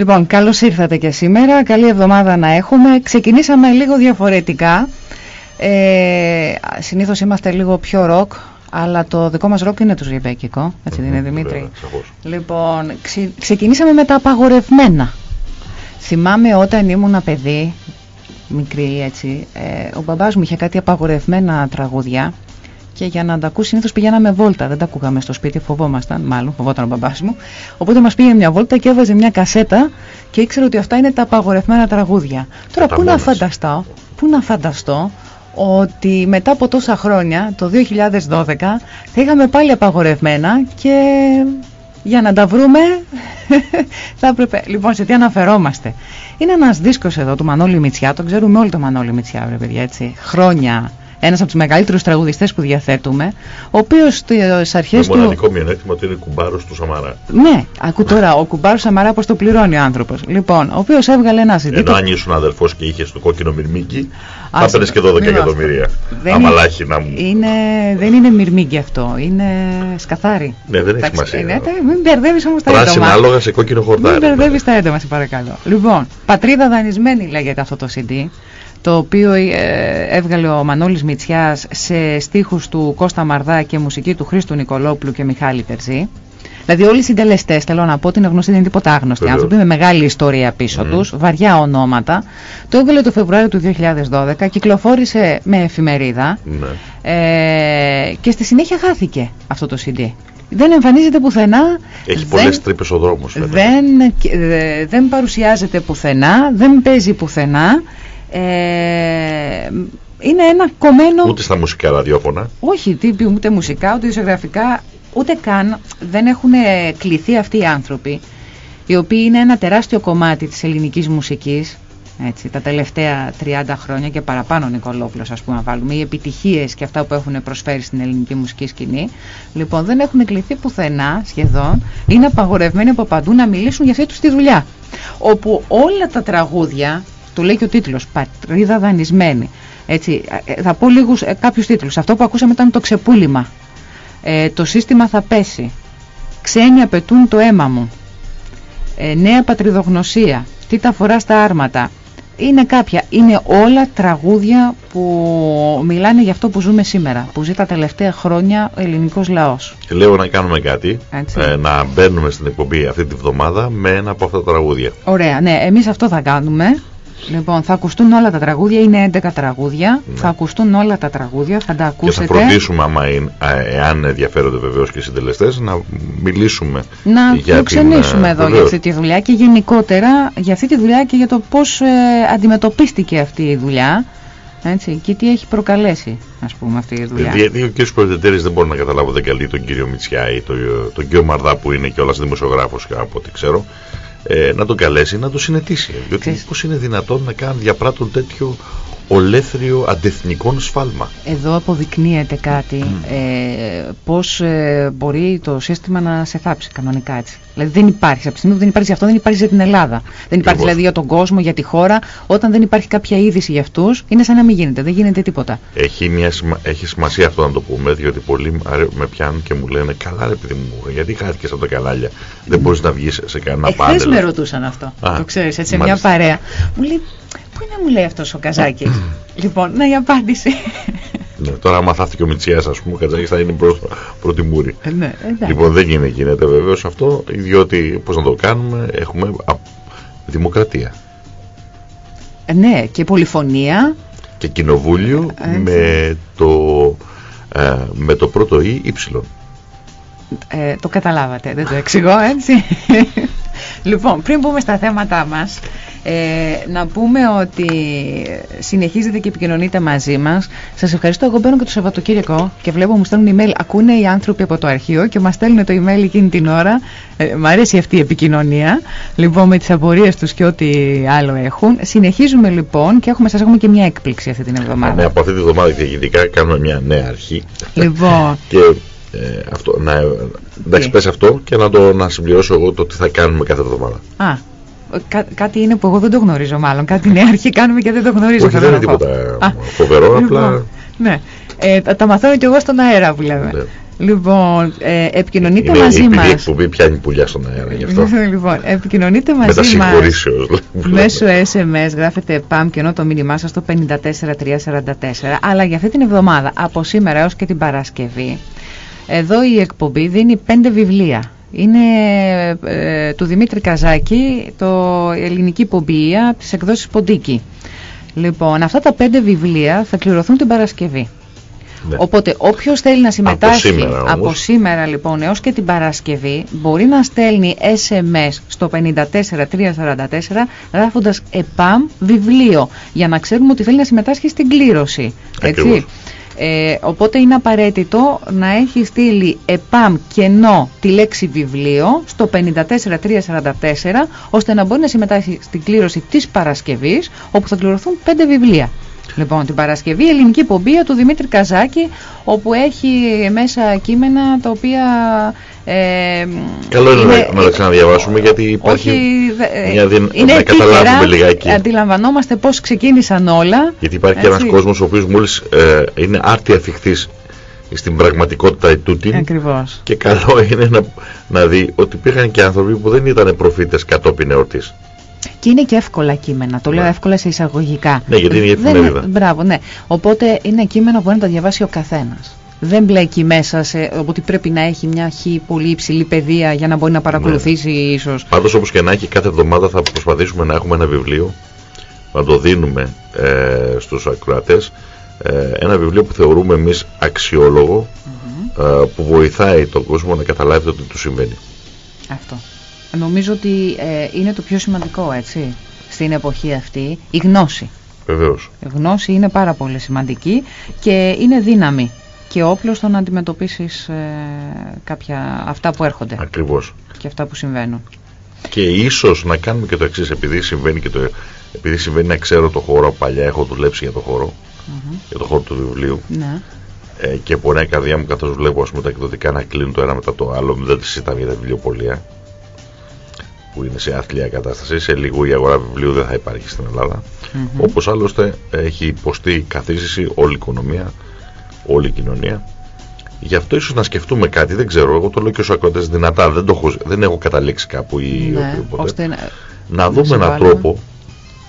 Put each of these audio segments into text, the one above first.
Λοιπόν, καλώς ήρθατε και σήμερα. Καλή εβδομάδα να έχουμε. Ξεκινήσαμε λίγο διαφορετικά. Ε, συνήθως είμαστε λίγο πιο ροκ, αλλά το δικό μας ροκ είναι τους ρημπέκικο. Έτσι δεν είναι, Δημήτρη; Λοιπόν, ξε, ξεκινήσαμε με τα απαγορευμένα. Θυμάμαι όταν ήμουν παιδί, μικρή έτσι, ε, ο μπαμπάς μου είχε κάτι απαγορευμένα τραγούδια και για να τα ακούσει συνήθως πηγαίναμε βόλτα. Δεν τα ακούγαμε στο σπίτι, φοβόμασταν, μάλλον φοβόταν ο μπαμπάς μου. Οπότε μας πήγε μια βόλτα και έβαζε μια κασέτα και ήξερε ότι αυτά είναι τα απαγορευμένα τραγούδια. Τώρα, πού να φανταστώ, πού να φανταστώ ότι μετά από τόσα χρόνια, το 2012, θα είχαμε πάλι απαγορευμένα και για να τα βρούμε θα έπρεπε. Λοιπόν, σε τι αναφερόμαστε. Είναι ένας δίσκος εδώ του Μανώλη Μητσιά, τον ξέρουμε όλοι το Μανώλη Μητσιά, βρε παιδιά, έτσι. Χρόνια ένας από τους μεγαλύτερους τραγουδιστές που διαθέτουμε, ο οποίος στις αρχές του. Το μοναδικό μειονέκτημα ότι είναι κουμπάρος του Σαμαρά. Ναι, ακού τώρα, ο κουμπάρος Σαμαρά πώς το πληρώνει ο άνθρωπος. Λοιπόν, ο οποίος έβγαλε ένα CD. Ενώ αν ήσουν αδερφό και είχες το κόκκινο μυρμήγκι, θα έπαιρνες και 12 εκατομμύρια. Αμαλάχη να μου. Είναι, δεν είναι μυρμήγκι αυτό, είναι σκαθάρι. Ναι, δεν έχει σημασία. Είναι, μην μπερδεύεις όμως τα έντομα. Πράσινα άλογα σε κόκκινο χορτάρι. Μην μπερδεύεις τα έντομα, σε παρακαλώ. Λοιπόν, πατρίδα δανεισμένη λέγεται αυτό το CD το οποίο ε, έβγαλε ο Μανώλης Μητσιάς σε στίχους του Κώστα Μαρδά και μουσική του Χρήστου Νικολόπουλου και Μιχάλη Τερζή. Δηλαδή όλοι οι συντελεστές, θέλω να πω ότι είναι γνωστοί, δεν είναι τίποτα άγνωστοι άνθρωποι με μεγάλη ιστορία πίσω mm. τους, βαριά ονόματα. Το έβγαλε το Φεβρουάριο του 2012, κυκλοφόρησε με εφημερίδα ναι. ε, και στη συνέχεια χάθηκε αυτό το CD. Δεν εμφανίζεται πουθενά. Έχει πολλές τρύπες ο δρόμος. Δεν, ε, δεν παρουσιάζεται πουθενά, δεν παίζει πουθενά. Ε, είναι ένα κομμένο... Ούτε στα μουσικά ραδιόφωνα. Όχι, ούτε μουσικά, ούτε ισογραφικά, ούτε καν δεν έχουν κληθεί αυτοί οι άνθρωποι, οι οποίοι είναι ένα τεράστιο κομμάτι της ελληνικής μουσικής, έτσι, τα τελευταία 30 χρόνια και παραπάνω Νικολόπουλος ας πούμε να βάλουμε οι επιτυχίες και αυτά που έχουν προσφέρει στην ελληνική μουσική σκηνή λοιπόν δεν έχουν κληθεί πουθενά σχεδόν είναι απαγορευμένοι από παντού να μιλήσουν για αυτή τους τη δουλειά όπου όλα τα τραγούδια το λέει και ο τίτλος, πατρίδα δανεισμένη. Έτσι, ε, θα πω λίγους, ε, κάποιους τίτλους. Αυτό που ακούσαμε ήταν το ξεπούλημα. Ε, το σύστημα θα πέσει. Ξένοι απαιτούν το αίμα μου. Ε, νέα πατριδογνωσία. Τι τα φορά στα άρματα. Είναι κάποια, είναι όλα τραγούδια που μιλάνε για αυτό που ζούμε σήμερα, που ζει τα τελευταία χρόνια ο ελληνικός λαός. Λέω να κάνουμε κάτι, ε, να μπαίνουμε στην εκπομπή αυτή τη βδομάδα με ένα από αυτά τα τραγούδια. Ωραία, ναι, εμείς αυτό θα κάνουμε. Λοιπόν, θα ακουστούν όλα τα τραγούδια, είναι 11 τραγούδια. Ναι. Θα ακουστούν όλα τα τραγούδια, θα τα ακούσετε. Και θα φροντίσουμε, άμα είναι, εάν ενδιαφέρονται βεβαίως και οι συντελεστές, να μιλήσουμε να για φιλοξενήσουμε την, εδώ για αυτή τη δουλειά και γενικότερα για αυτή τη δουλειά και για το πώς ε, αντιμετωπίστηκε αυτή η δουλειά. Έτσι, και τι έχει προκαλέσει, ας πούμε, αυτή η δουλειά. Γιατί ο κ. Προεδρετέρη δεν μπορεί να καταλάβω δεν καλεί τον κύριο Μητσιά ή τον, τον κύριο Μαρδά που είναι και όλας δημοσιογράφος από ό,τι ξέρω ε, να τον καλέσει να το συνετίσει. Διότι πώς είναι δυνατόν να κάνουν διαπράττουν τέτοιο ολέθριο αντεθνικών σφάλμα. Εδώ αποδεικνύεται κάτι mm. ε, πώς ε, μπορεί το σύστημα να σε θάψει κανονικά έτσι. Δηλαδή δεν υπάρχει, από τη στιγμή που δεν υπάρχει για αυτό δεν υπάρχει για την Ελλάδα. Δεν υπάρχει δηλαδή για τον κόσμο, για τη χώρα. Όταν δεν υπάρχει κάποια είδηση για αυτούς είναι σαν να μην γίνεται, δεν γίνεται τίποτα. Έχει, μια, έχει σημασία αυτό να το πούμε, διότι πολλοί με πιάνουν και μου λένε καλά ρε παιδί μου, γιατί χάθηκες από τα καλάλια; Δεν μπορείς να βγεις σε κανένα πάντελ. Εχθές με ρωτούσαν αυτό, Α, το ξέρεις, έτσι, μια παρέα. Μου λέει Πού είναι μου λέει αυτός ο Καζάκης; λοιπόν, να η απάντηση. Ναι, τώρα, άμα θα έρθει ο Μητσιάς, ας πούμε, ο Καζάκης θα είναι προ, πρώτη μούρη. Ε, ναι, λοιπόν, δεν γίνεται, γίνεται βεβαίως αυτό, διότι πώς να το κάνουμε, έχουμε δημοκρατία. Ε, ναι, και πολυφωνία. Και κοινοβούλιο ε, με το, ε, με το πρώτο ή ύψιλον. Ε, το καταλάβατε, δεν το εξηγώ έτσι. λοιπόν, πριν πούμε στα θέματα μας, ε, να πούμε ότι συνεχίζετε και επικοινωνείτε μαζί μας. Σας ευχαριστώ. Εγώ μπαίνω και το Σαββατοκύριακο και βλέπω μου στέλνουν email. Ακούνε οι άνθρωποι από το αρχείο και μας στέλνουν το email εκείνη την ώρα. Ε, μ' αρέσει αυτή η επικοινωνία. Λοιπόν, με τις απορίες τους και ό,τι άλλο έχουν. Συνεχίζουμε λοιπόν και έχουμε, σας έχουμε και μια έκπληξη αυτή την εβδομάδα. Ναι, από αυτή τη εβδομάδα και γενικά κάνουμε μια νέα αρχή. Λοιπόν. και ε, αυτό, να, εντάξει, πες αυτό και να το να συμπληρώσω εγώ το τι θα κάνουμε κάθε εβδομάδα. Α, Κά, κάτι είναι που εγώ δεν το γνωρίζω μάλλον. Κάτι νέα αρχή κάνουμε και δεν το γνωρίζω. Όχι, δεν είναι τίποτα φοβερό, λοιπόν, απλά... Ναι, ε, τα, τα μαθαίνω κι εγώ στον αέρα που λέμε. Ναι. Λοιπόν, ε, επικοινωνείτε είναι, μαζί μας. Η εκπομπή πιάνει πουλιά στον αέρα γι' αυτό. λοιπόν, επικοινωνείτε μαζί μας. Μέσω SMS γράφετε PAM και ενώ το μήνυμά σας στο 54344. Αλλά για αυτή την εβδομάδα, από σήμερα έως και την Παρασκευή, εδώ η εκπομπή δίνει πέντε βιβλία. Είναι ε, του Δημήτρη Καζάκη, το ελληνική πομπία της εκδόσης Ποντίκη. Λοιπόν, αυτά τα πέντε βιβλία θα κληρωθούν την Παρασκευή. Ναι. Οπότε όποιος θέλει να συμμετάσχει από σήμερα, από σήμερα λοιπόν έως και την Παρασκευή μπορεί να στέλνει SMS στο 54344 γράφοντας ΕΠΑΜ βιβλίο για να ξέρουμε ότι θέλει να συμμετάσχει στην κλήρωση. Έτσι. Ε, οπότε είναι απαραίτητο να έχει στείλει ΕΠΑΜ κενό τη λέξη βιβλίο στο 54344 ώστε να μπορεί να συμμετάσχει στην κλήρωση της Παρασκευής όπου θα κληρωθούν πέντε βιβλία. Λοιπόν, την Παρασκευή ελληνική πομπία του Δημήτρη Καζάκη, όπου έχει μέσα κείμενα τα οποία. Ε, Καλό είναι, να τα ξαναδιαβάσουμε γιατί υπάρχει όχι, μια δι... είναι να καταλάβουμε λιγάκι. Αντιλαμβανόμαστε πώς ξεκίνησαν όλα. Γιατί υπάρχει έτσι. ένας κόσμος ο οποίος μόλις ε, είναι άρτια θυχτής στην πραγματικότητα ετούτη. Ακριβώς. Και καλό είναι να, να δει ότι υπήρχαν και άνθρωποι που δεν ήταν προφήτες κατόπιν εορτής. Και είναι και εύκολα κείμενα. Το λέω ναι. εύκολα σε εισαγωγικά. Ναι, γιατί είναι η εφημερίδα. Μπράβο, ναι. Οπότε είναι κείμενα που μπορεί να τα διαβάσει ο καθένας. Δεν μπλέκει μέσα σε ότι πρέπει να έχει μια χι πολύ υψηλή παιδεία για να μπορεί να παρακολουθήσει ναι. ίσως. Πάντως όπως και να έχει, κάθε εβδομάδα θα προσπαθήσουμε να έχουμε ένα βιβλίο να το δίνουμε ε, στους ακροατές ε, ένα βιβλίο που θεωρούμε εμείς αξιόλογο ε, που βοηθάει τον κόσμο να καταλάβει το τι του συμβαίνει. Αυτό. Νομίζω ότι ε, είναι το πιο σημαντικό, έτσι, στην εποχή αυτή, η γνώση. Βεβαίως. Η γνώση είναι πάρα πολύ σημαντική και είναι δύναμη και όπλο στο να αντιμετωπίσεις ε, κάποια αυτά που έρχονται. Ακριβώς. Και αυτά που συμβαίνουν. Και ίσως να κάνουμε και το εξής επειδή συμβαίνει και το, επειδή συμβαίνει να ξέρω το χώρο, παλιά έχω δουλέψει για το χώρο, για το χώρο του βιβλίου. Ναι. Ε, και πονάει η καρδιά μου καθώς βλέπω ας πούμε, τα εκδοτικά να κλείνουν το ένα μετά το άλλο, δεν τη συζητάμε για τα βιβλιοπολία που είναι σε άθλια κατάσταση. Σε λίγο η αγορά βιβλίου δεν θα υπάρχει στην Ελλάδα. Mm -hmm. Όπως άλλωστε έχει υποστεί καθίστηση όλη η οικονομία, όλη η κοινωνία. Γι' αυτό ίσως να σκεφτούμε κάτι, δεν ξέρω, εγώ το λέω και ως ακροτές δυνατά, δεν, το έχω, δεν έχω καταλήξει κάπου ή ναι, οποιοδήποτε. Να, να δούμε έναν τρόπο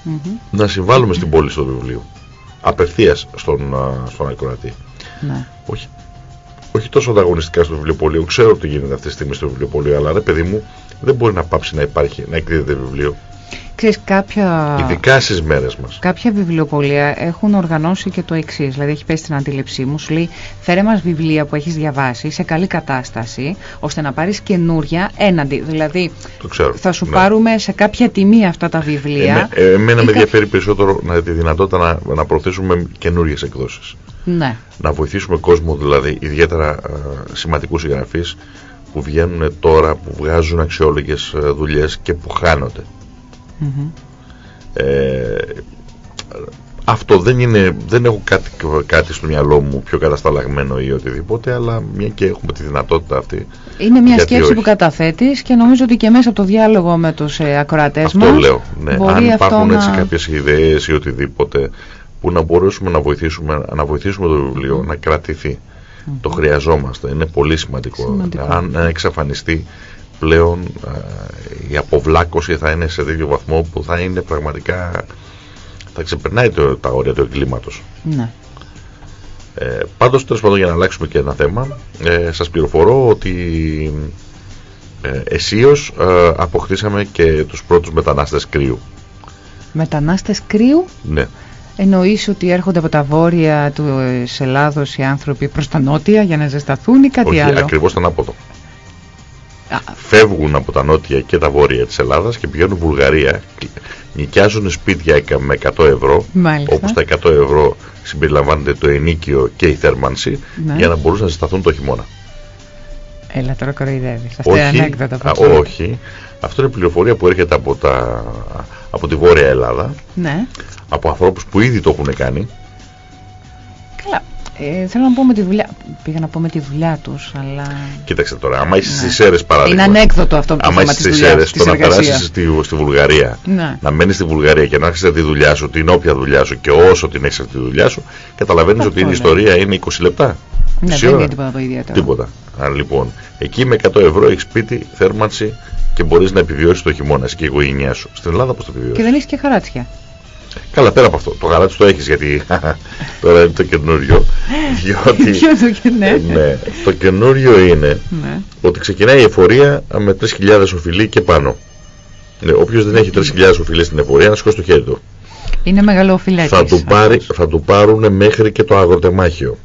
mm -hmm. να συμβάλλουμε στην πόλη του βιβλίου. Απευθείας στον, στον ακροατή. Ναι. Όχι, όχι τόσο ανταγωνιστικά στο βιβλιοπωλείο. Ξέρω τι γίνεται αυτή τη στιγμή στο βιβλιοπωλείο, αλλά ρε παιδί μου, δεν μπορεί να πάψει να υπάρχει, να εκδίδεται βιβλίο. Ξέρεις, κάποια... Ειδικά στις μέρες μας. Κάποια βιβλιοπολία έχουν οργανώσει και το εξής. Δηλαδή, έχει πέσει στην αντίληψή μου, σου λέει φέρε μας βιβλία που έχεις διαβάσει σε καλή κατάσταση, ώστε να πάρεις καινούρια έναντι. Δηλαδή, θα σου ναι. πάρουμε σε κάποια τιμή αυτά τα βιβλία. Ε, εμένα με ενδιαφέρει περισσότερο να, τη δυνατότητα να, να προωθήσουμε καινούριες εκδόσεις. Ναι. Να βοηθήσουμε κόσμο, δηλαδή, ιδιαίτερα ε, σημαντικούς συγγραφείς που βγαίνουν τώρα, που βγάζουν αξιόλογες ε, δουλειές και που χάνονται. Ε, αυτό δεν είναι, δεν έχω κάτι, κάτι στο μυαλό μου πιο κατασταλαγμένο ή οτιδήποτε, αλλά μια και έχουμε τη δυνατότητα αυτή. Είναι μια σκέψη όχι. που καταθέτεις και νομίζω ότι και μέσα από το διάλογο με τους ε, ακροατές αυτό λέω, ναι. Αν υπάρχουν έτσι να... κάποιες ιδέες ή οτιδήποτε που να μπορέσουμε να βοηθήσουμε, να βοηθήσουμε το βιβλίο να κρατηθεί. Το χρειαζόμαστε. Είναι πολύ σημαντικό. Αν εξαφανιστεί πλέον η αποβλάκωση θα είναι σε τέτοιο βαθμό που θα είναι πραγματικά θα ξεπερνάει το, τα όρια του εγκλήματος. Ναι. Ε, πάντως τέλος πάντων για να αλλάξουμε και ένα θέμα ε, σας πληροφορώ ότι ε, εσείως ε, αποκτήσαμε και τους πρώτους μετανάστες κρύου. Μετανάστες κρύου; Ναι. Εννοείς ότι έρχονται από τα βόρεια του Ελλάδος οι άνθρωποι προς τα νότια για να ζεσταθούν ή κάτι Όχι, άλλο; ακριβώς τον άποδο. Φεύγουν από τα νότια και τα βόρεια της Ελλάδας και πηγαίνουν Βουλγαρία. Νοικιάζουν σπίτια με 100 ευρώ, Μάλιστα. όπου στα 100 ευρώ συμπεριλαμβάνεται το ενίκιο και η θέρμανση, ναι. για να μπορούν να ζεσταθούν το χειμώνα. Έλα τώρα κοροϊδεύεις. Αυτή είναι ανέκδοτα. όχι. Αυτό είναι πληροφορία που έρχεται από, τα, από τη Βόρεια Ελλάδα. Ναι από ανθρώπους που ήδη το έχουν κάνει. Καλά. Ε, θέλω να πω με τη δουλειά. Πήγα να πω με τη δουλειά τους, αλλά. Κοίταξε τώρα, άμα είσαι ναι. στις αίρες παράδειγμα. Είναι ανέκδοτο αυτό που Άμα είσαι στις αίρες, το να περάσεις στη, στη Βουλγαρία, ναι. να μένεις στη Βουλγαρία και να άρχισε τη δουλειά σου, την όποια δουλειά σου και όσο την έχεις αυτή τη δουλειά σου, καταλαβαίνεις ότι η ιστορία είναι 20 λεπτά. Ναι, δεν είναι τίποτα το ιδιαίτερο. Τίποτα. Αν λοιπόν, εκεί με 100 ευρώ έχεις σπίτι, θέρμανση και μπορείς να επιβιώσεις το χειμώνα και η οικογένειά σου. Στην Ελλάδα πώς το επιβιώσεις; Και δεν έχεις και χαράτσια. Καλά, πέρα από αυτό. Το γαλάτι το έχεις γιατί τώρα είναι το καινούριο. διότι, το, ναι. ναι, το καινούριο είναι ναι. ότι ξεκινάει η εφορία με 3.000 οφειλή και πάνω. Ναι, Όποιος δεν έχει 3.000 οφειλέ στην εφορία, να σηκώσει το χέρι του. Είναι μεγάλο οφειλέτη. Θα, του θα του πάρουν μέχρι και το αγροτεμάχιο.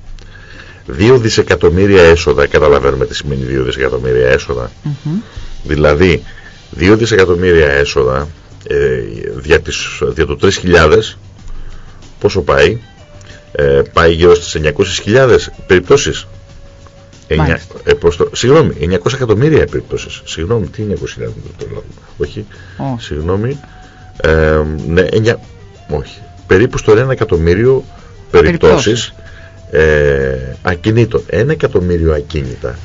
2 δισεκατομμύρια έσοδα, καταλαβαίνουμε τι σημαίνει 2 δισεκατομμύρια έσοδα. Mm -hmm. Δηλαδή, 2 δισεκατομμύρια έσοδα ε, δια, τις, δια το 3.000 πόσο πάει; Ε, πάει γύρω στις 900.000 περιπτώσεις. Ε, το, συγγνώμη, 900 εκατομμύρια περιπτώσεις. Συγγνώμη, τι 900.000 όχι, oh. συγγνώμη. Ε, ναι, 9, όχι. Περίπου στο 1 εκατομμύριο περιπτώσεις. Ε, ακινήτων. 1 εκατομμύριο ακίνητα.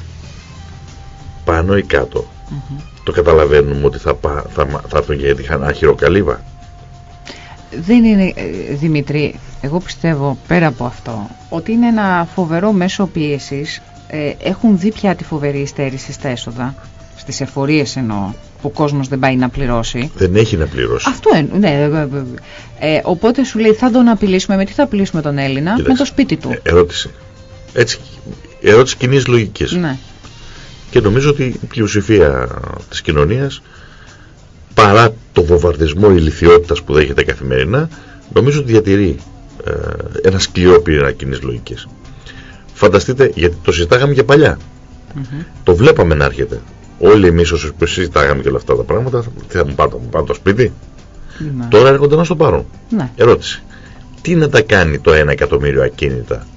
Πάνω ή κάτω. Mm -hmm το καταλαβαίνουμε ότι θα, θα, θα, θα έρθουν για τη χειροκαλύβα. Δεν είναι, ε, Δημητρή, εγώ πιστεύω πέρα από αυτό, ότι είναι ένα φοβερό μέσο πίεσης. Ε, έχουν δει πια τη φοβερή υστέρηση στα έσοδα, στις εφορίες εννοώ, που ο κόσμος δεν πάει να πληρώσει. Δεν έχει να πληρώσει. Αυτό είναι, ναι. Ε, ε, ε οπότε σου λέει θα τον απειλήσουμε, με τι θα απειλήσουμε τον Έλληνα, με το σπίτι του. ερώτηση. Έτσι, ερώτηση κοινής λογικής. Ναι και νομίζω ότι η πλειοψηφία της κοινωνίας παρά το βομβαρδισμό ηλικιότητας που δέχεται καθημερινά νομίζω ότι διατηρεί ε, ένα σκληρό πυρήνα κοινής λογικής. Φανταστείτε, γιατί το συζητάγαμε και παλιά. Το βλέπαμε να έρχεται. Όλοι εμείς όσοι συζητάγαμε και όλα αυτά τα πράγματα, τι θα μου πάρουν, μου πάρουν το σπίτι; Ναι. Τώρα έρχονται να στο πάρουν. Ναι. Ερώτηση. Τι να τα κάνει το 1 εκατομμύριο ακίνητα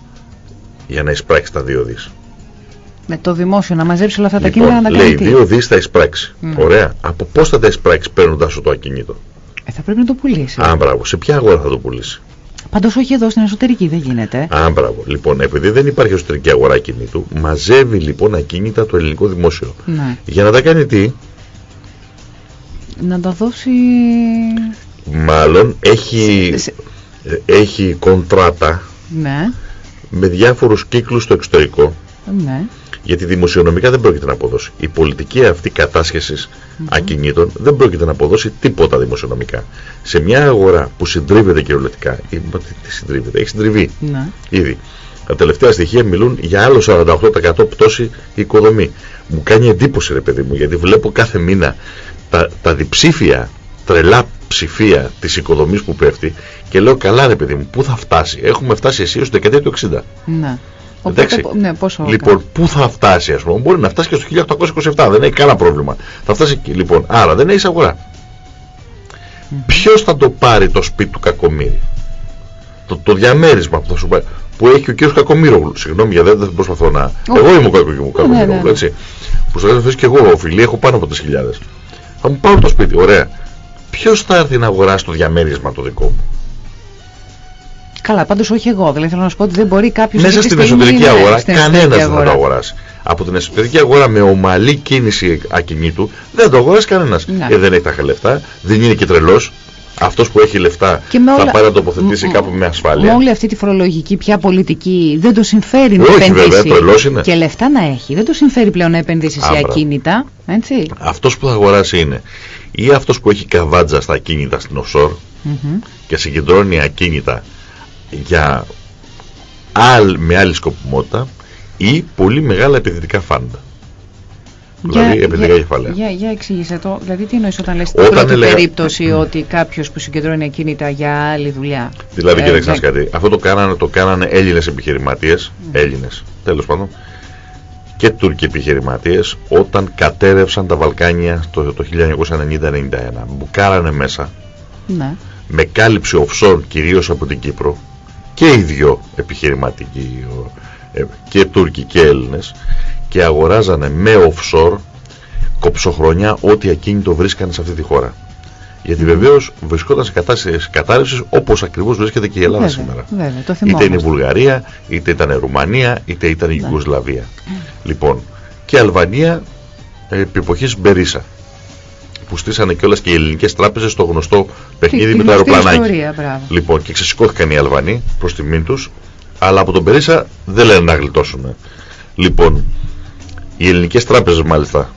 για να εισπράξει τα δύο δις; Με το δημόσιο να μαζέψει όλα αυτά τα λοιπόν, κίνητα να τα κάνει. Λέει, δύο δις θα εισπράξει. Mm. Ωραία. Από πώς θα τα εισπράξει παίρνοντας το ακίνητο; Ε, θα πρέπει να το πουλήσει. Α, μπράβο. Σε ποια αγορά θα το πουλήσει; Πάντω όχι εδώ στην εσωτερική, δεν γίνεται. Α, μπράβο. Λοιπόν, επειδή δεν υπάρχει εσωτερική αγορά ακινήτου, μαζεύει λοιπόν ακίνητα το ελληνικό δημόσιο. Ναι. Για να τα κάνει τι; Να τα δώσει. Μάλλον έχει, σε... έχει κοντράτα ναι. με διάφορους κύκλους στο εξωτερικό ναι. Γιατί δημοσιονομικά δεν πρόκειται να αποδώσει. Η πολιτική αυτή κατάσχεσης mm ακινήτων δεν πρόκειται να αποδώσει τίποτα δημοσιονομικά. Σε μια αγορά που συντρίβεται κυριολεκτικά, ή, τι συντρίβεται, έχει συντριβεί ναι. ήδη. Τα τελευταία στοιχεία μιλούν για άλλο 48% πτώση οικοδομή. Μου κάνει εντύπωση, ρε παιδί μου, γιατί βλέπω κάθε μήνα τα, τα διψήφια, τρελά ψηφία της οικοδομής που πέφτει και λέω καλά, ρε παιδί μου, πού θα φτάσει; Έχουμε φτάσει εσύ στο δεκαετία του 60. Ναι. Οπότε, ναι, πόσο λοιπόν, πού θα φτάσει, ας πούμε, μπορεί να φτάσει και στο 1827, δεν έχει κανένα πρόβλημα. Θα φτάσει εκεί, λοιπόν. Άρα δεν έχει αγορά. Mm. Ποιος θα το πάρει το σπίτι του Κακομύρη, το, το διαμέρισμα που θα σου πάρει, που έχει ο κύριος Κακομύρογλου. Συγγνώμη για δεν, δεν προσπαθώ να. Oh. Εγώ είμαι ο Κακομύρογλου, ναι, ναι, ναι. έτσι. Που σου λέει και εγώ, φίλοι, έχω πάνω από 3.000. Θα μου πάρω το σπίτι, ωραία. Ποιος θα έρθει να αγοράσει το διαμέρισμα το δικό μου; Καλά, πάντως όχι εγώ. Δηλαδή θέλω να σου πω ότι δεν μπορεί κάποιος Μέσα στην εσωτερική αγορά κανένας δεν θα το αγοράσει. Από την εσωτερική αγορά με ομαλή κίνηση ακινήτου δεν το αγοράσει κανένας. Ναι. Ε, δεν έχει τα λεφτά, δεν είναι και τρελός. Αυτός που έχει λεφτά θα πάει να τοποθετήσει κάπου με ασφάλεια. Με όλη αυτή τη φορολογική πια πολιτική δεν το συμφέρει να Όχι, επενδύσει. Βέβαια, είναι. Και λεφτά να έχει. Δεν το συμφέρει πλέον να επενδύσει σε ακίνητα. Αυτός που θα αγοράσει είναι ή αυτός που έχει καβάτζα στα ακίνητα στην offshore mm -hmm. και συγκεντρώνει ακίνητα για άλλ, με άλλη σκοπιμότητα ή πολύ μεγάλα επενδυτικά φάντα. Δηλαδή επενδυτικά κεφάλαια. Για, για εξήγησε το. Δηλαδή τι εννοείς όταν λες στην πρώτη έλεγα... περίπτωση ότι κάποιος που συγκεντρώνει ακίνητα για άλλη δουλειά; Δηλαδή ε, κοίταξε κάτι. Αυτό το κάνανε, το κάνανε Έλληνες επιχειρηματίες, mm. Έλληνες τέλος πάντων, και Τούρκοι επιχειρηματίες όταν κατέρευσαν τα Βαλκάνια το, το 1990-91. Μπουκάρανε μέσα ναι. με κάλυψη offshore κυρίως από την Κύπρο και οι δυο επιχειρηματικοί ε, και Τούρκοι και Έλληνες και αγοράζανε με offshore κοψοχρονιά ό,τι ακίνητο βρίσκανε σε αυτή τη χώρα. Γιατί βεβαίως βρισκόταν σε κατάσταση κατάρρευσης όπως ακριβώς βρίσκεται και η Ελλάδα Βέβαια, σήμερα. βέβαια, το είτε είναι η θυμόμαστε. Βουλγαρία, είτε ήταν η Ρουμανία, είτε ήταν η Ναι. Ιουγκοσλαβία. Λοιπόν, και η Αλβανία ε, επί εποχής Μπερίσα. Που στήσανε κιόλας και οι ελληνικές τράπεζες στο γνωστό παιχνίδι Τη με το γνωστή αεροπλανάκι. ιστορία, μπράβο. Λοιπόν, και ξεσηκώθηκαν οι Αλβανοί προς τιμήν τους, αλλά από τον Μπερίσα δεν λένε να γλιτώσουν. Λοιπόν, οι ελληνικές τράπεζες μάλιστα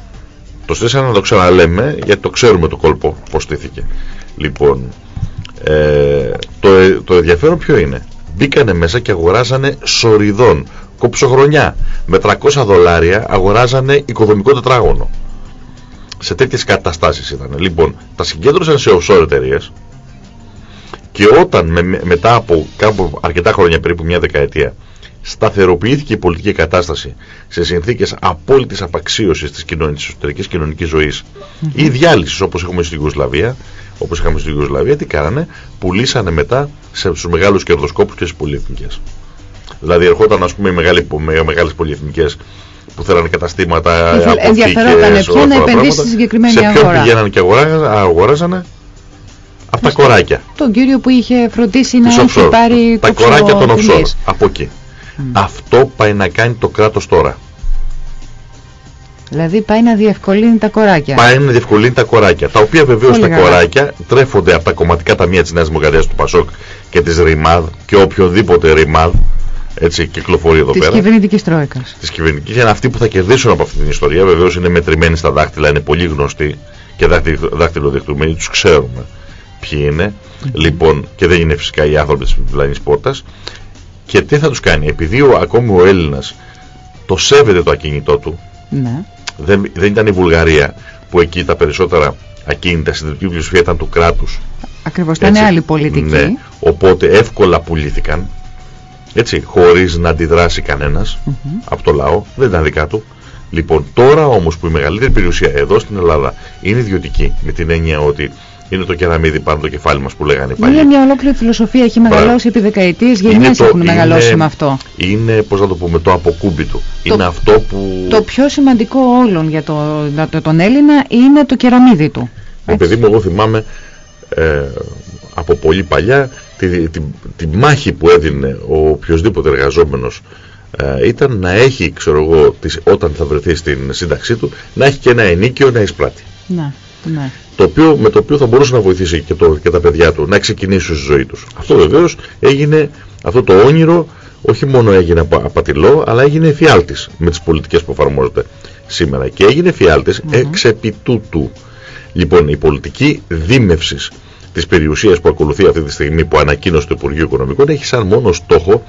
το στήσανε να το ξαναλέμε γιατί το ξέρουμε το κόλπο πώς στήθηκε. Λοιπόν, ε, το, ε, το ενδιαφέρον ποιο είναι; Μπήκανε μέσα και αγοράζανε σοριδών, κόψοχρονιά. Με 300 δολάρια αγοράζανε οικοδομικό τετράγωνο. Σε τέτοιες καταστάσεις ήταν. Λοιπόν, τα συγκέντρωσαν σε offshore εταιρείες και όταν με- με- μετά από κάπου αρκετά χρόνια, περίπου μια δεκαετία, σταθεροποιήθηκε η πολιτική κατάσταση σε συνθήκες απόλυτης απαξίωσης της, κοινωνικής, της εσωτερικής κοινωνικής ζωής ή διάλυσης όπως έχουμε στην Ιουγκοσλαβία, όπως είχαμε στην Ιουγκοσλαβία, τι κάνανε, πουλήσανε μετά σε, στους μεγάλους κερδοσκόπους και στις πολυεθνικές. Δηλαδή ερχόταν ας πούμε οι μεγάλοι, με, μεγάλες πολυεθνικές που θέλανε καταστήματα, Ήθελε- αποθήκες, ενδιαφερότανε όλα ποιο αυτά να τα επενδύσει πράγματα. στη συγκεκριμένη σε ποιον αγορά; πηγαίνανε και αγοράζανε, αγοράζανε από τα Στο- κοράκια. Τον κύριο που είχε φροντίσει να Τους έχει offshore. πάρει τα κοράκια των offshore. κοψοτιμίες. Από εκεί. Αυτό πάει να κάνει το κράτος τώρα. Δηλαδή πάει να διευκολύνει τα κοράκια. Πάει να διευκολύνει τα κοράκια. Τα οποία βεβαίως Πολύ τα καλά. κοράκια τρέφονται από τα κομματικά ταμεία της Νέας Δημοκρατία του Πασόκ και της ΡΙΜΑΔ και οποιοδήποτε ΡΙΜΑΔ έτσι κυκλοφορεί εδώ Της πέρα. κυβερνητικής τρόικας. Της κυβερνητικής. Είναι αυτοί που θα κερδίσουν από αυτή την ιστορία. Βεβαίως είναι μετρημένοι στα δάχτυλα, είναι πολύ γνωστοί και δάχτυλοδεχτούμενοι, τους ξέρουμε ποιοι είναι. Λοιπόν, και δεν είναι φυσικά οι άνθρωποι της διπλανή πόρτας. Και τι θα τους κάνει, επειδή ο, ακόμη ο Έλληνας το σέβεται το ακίνητό του, Ναι. δεν, δεν ήταν η Βουλγαρία που εκεί τα περισσότερα ακίνητα στην τελική πλειοψηφία ήταν του κράτους. Ακριβώς. Ήταν έτσι. άλλη πολιτική. Ναι, οπότε εύκολα πουλήθηκαν, έτσι, χωρίς να αντιδράσει κανένας Μμμ. από το λαό, δεν ήταν δικά του. Λοιπόν, τώρα όμως που η μεγαλύτερη περιουσία εδώ στην Ελλάδα είναι ιδιωτική, με την έννοια ότι είναι το κεραμίδι πάνω το κεφάλι μας που λέγανε οι Είναι παλιοί. μια ολόκληρη φιλοσοφία. Έχει Μπράβο. μεγαλώσει επί δεκαετίες. Είναι Γενιές το- έχουν μεγαλώσει είναι- με αυτό. Είναι, πώς να το πούμε, το αποκούμπιτο. Το- Είναι αυτό που... Το πιο σημαντικό όλων για, το, για το- τον Έλληνα είναι το κεραμίδι του. Επειδή μου εγώ θυμάμαι ε, από πολύ παλιά τη, τη, τη μάχη που έδινε ο οποιοδήποτε εργαζόμενος ε, ήταν να έχει, ξέρω εγώ, τις, όταν θα βρεθεί στην σύνταξή του, να έχει και ένα ενίκιο να εισπράττει. Ναι, ναι. Το οποίο, με το οποίο θα μπορούσε να βοηθήσει και, το, και τα παιδιά του να ξεκινήσουν στη ζωή τους. Αυτό βεβαίως έγινε, αυτό το όνειρο όχι μόνο έγινε απα- απατηλό, αλλά έγινε εφιάλτης με τις πολιτικές που εφαρμόζονται σήμερα. Και έγινε εφιάλτης εξ επί τούτου. Λοιπόν, η πολιτική δίμευσης της περιουσίας που ακολουθεί αυτή τη στιγμή που ανακοίνωσε το Υπουργείο Οικονομικών έχει σαν μόνο στόχο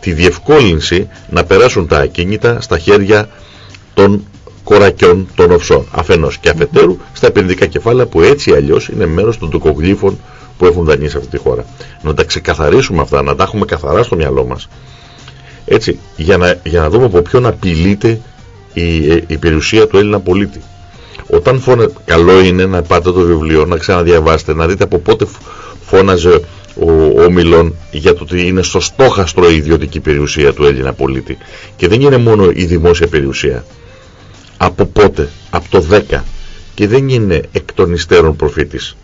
τη διευκόλυνση να περάσουν τα ακίνητα στα χέρια των κορακιών των offshore. Αφενός και αφετέρου στα επενδυτικά κεφάλαια που έτσι ή αλλιώς είναι μέρος των τοκογλύφων που έχουν δανείσει αυτή τη χώρα. Να τα ξεκαθαρίσουμε αυτά, να τα έχουμε καθαρά στο μυαλό μας. Έτσι, για να, για να δούμε από ποιον απειλείται η, η περιουσία του Έλληνα πολίτη. Όταν φώνα... καλό είναι να πάτε το βιβλίο, να ξαναδιαβάσετε, να δείτε από πότε φ- φώναζε ο, ο Μιλών για το ότι είναι στο στόχαστρο η ιδιωτική περιουσία του Έλληνα πολίτη. Και δεν είναι μόνο η δημόσια περιουσία. Από πότε, από το 10. Και δεν είναι εκ των υστέρων προφήτης,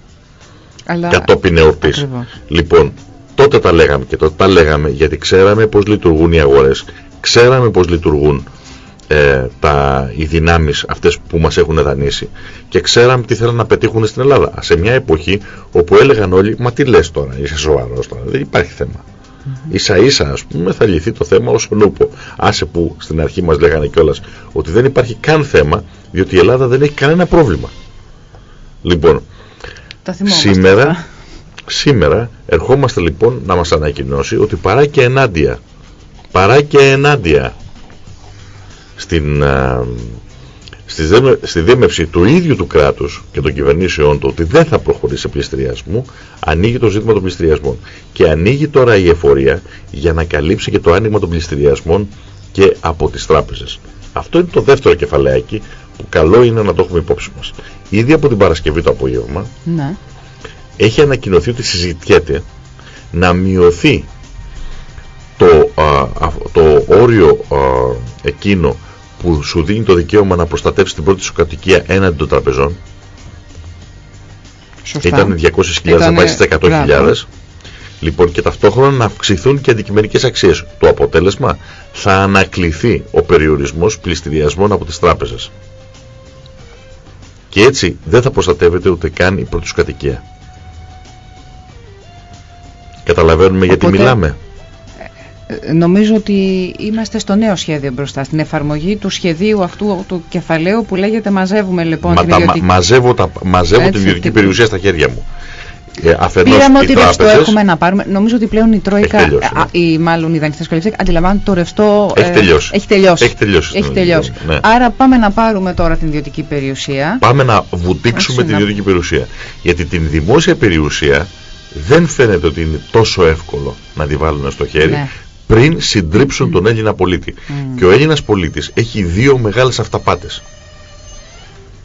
Αλλά κατόπιν εορτής. ακριβώς. Λοιπόν, τότε τα λέγαμε και τότε τα λέγαμε γιατί ξέραμε πώς λειτουργούν οι αγορές. Ξέραμε πώς λειτουργούν ε, τα, οι δυνάμεις αυτές που μας έχουν δανείσει και ξέραμε τι θέλουν να πετύχουν στην Ελλάδα. Σε μια εποχή όπου έλεγαν όλοι, μα τι λες τώρα, είσαι σοβαρός τώρα, δεν υπάρχει θέμα. Ίσα ίσα ας πούμε θα λυθεί το θέμα ως ονούπο. Άσε που στην αρχή μας λέγανε κιόλας ότι δεν υπάρχει καν θέμα διότι η Ελλάδα δεν έχει κανένα πρόβλημα. Λοιπόν, τα θυμόμαστε Σήμερα, αυτά. σήμερα ερχόμαστε λοιπόν να μας ανακοινώσει ότι παρά και ενάντια, παρά και ενάντια στην, α, στη, δέμε- στη δίμευση του ίδιου του κράτους και των κυβερνήσεών του ότι δεν θα προχωρήσει σε πληστηριασμό, ανοίγει το ζήτημα των πληστηριασμών. Και ανοίγει τώρα η εφορία για να καλύψει και το άνοιγμα των πληστηριασμών και από τις τράπεζες. Αυτό είναι το δεύτερο κεφαλαίακι που καλό είναι να το έχουμε υπόψη μας. Ήδη από την Παρασκευή το απόγευμα Ναι. έχει ανακοινωθεί ότι συζητιέται να μειωθεί το, α, α, το όριο α, εκείνο που σου δίνει το δικαίωμα να προστατεύσει την πρώτη σου κατοικία έναντι των τραπεζών Ήταν 200.000 να πάει στις 100.000. Λοιπόν και ταυτόχρονα να αυξηθούν και αντικειμενικές αξίες. Το αποτέλεσμα θα ανακληθεί ο περιορισμός πληστηριασμών από τις τράπεζες. Και έτσι δεν θα προστατεύεται ούτε καν η πρώτη κατοικία. Καταλαβαίνουμε γιατί μιλάμε. Ε, νομίζω ότι είμαστε στο νέο σχέδιο μπροστά, στην εφαρμογή του σχεδίου αυτού του κεφαλαίου που λέγεται μαζεύουμε λοιπόν Μα, την ιδιωτική... μαζεύω, τα, μαζεύω την ιδιωτική περιουσία στα χέρια μου. Ε, Πήραμε ότι ρευστό έχουμε να πάρουμε. Νομίζω ότι πλέον η Τρόικα, ναι. ή μάλλον οι δανειστές κολλήσει, αντιλαμβάνονται το ρευστό. Έχει τελειώσει. Ε, έχει τελειώσει. Έχει τελειώσει. Έχει τελειώσει. Ναι. Άρα πάμε να πάρουμε τώρα την ιδιωτική περιουσία. Πάμε να βουτήξουμε την ιδιωτική περιουσία. Γιατί την δημόσια περιουσία δεν φαίνεται ότι είναι τόσο εύκολο να τη βάλουν στο χέρι ναι. Πριν συντρίψουν τον Έλληνα πολίτη. Και ο Έλληνας πολίτης έχει δύο μεγάλες αυταπάτες.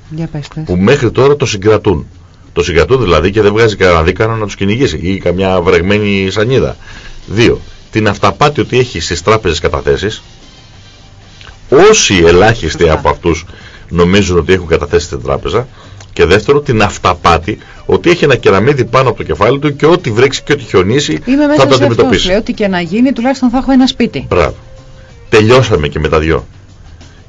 Για που μέχρι τώρα το συγκρατούν. Το συγκρατούν δηλαδή και δεν βγάζει κανένα δίκανο να τους κυνηγήσει ή καμιά βρεγμένη σανίδα. Δύο. Την αυταπάτη ότι έχει στις τράπεζες καταθέσεις. Όσοι ελάχιστοι από αυτούς νομίζουν ότι έχουν καταθέσει στην τράπεζα. Και δεύτερο, την αυταπάτη ότι έχει ένα κεραμίδι πάνω από το κεφάλι του και ό,τι βρέξει και ό,τι χιονίσει Είμαι θα το αντιμετωπίσει. Αυτό, ό,τι και να γίνει, τουλάχιστον θα έχω ένα σπίτι. Μπράβο. Τελειώσαμε και με τα δυο.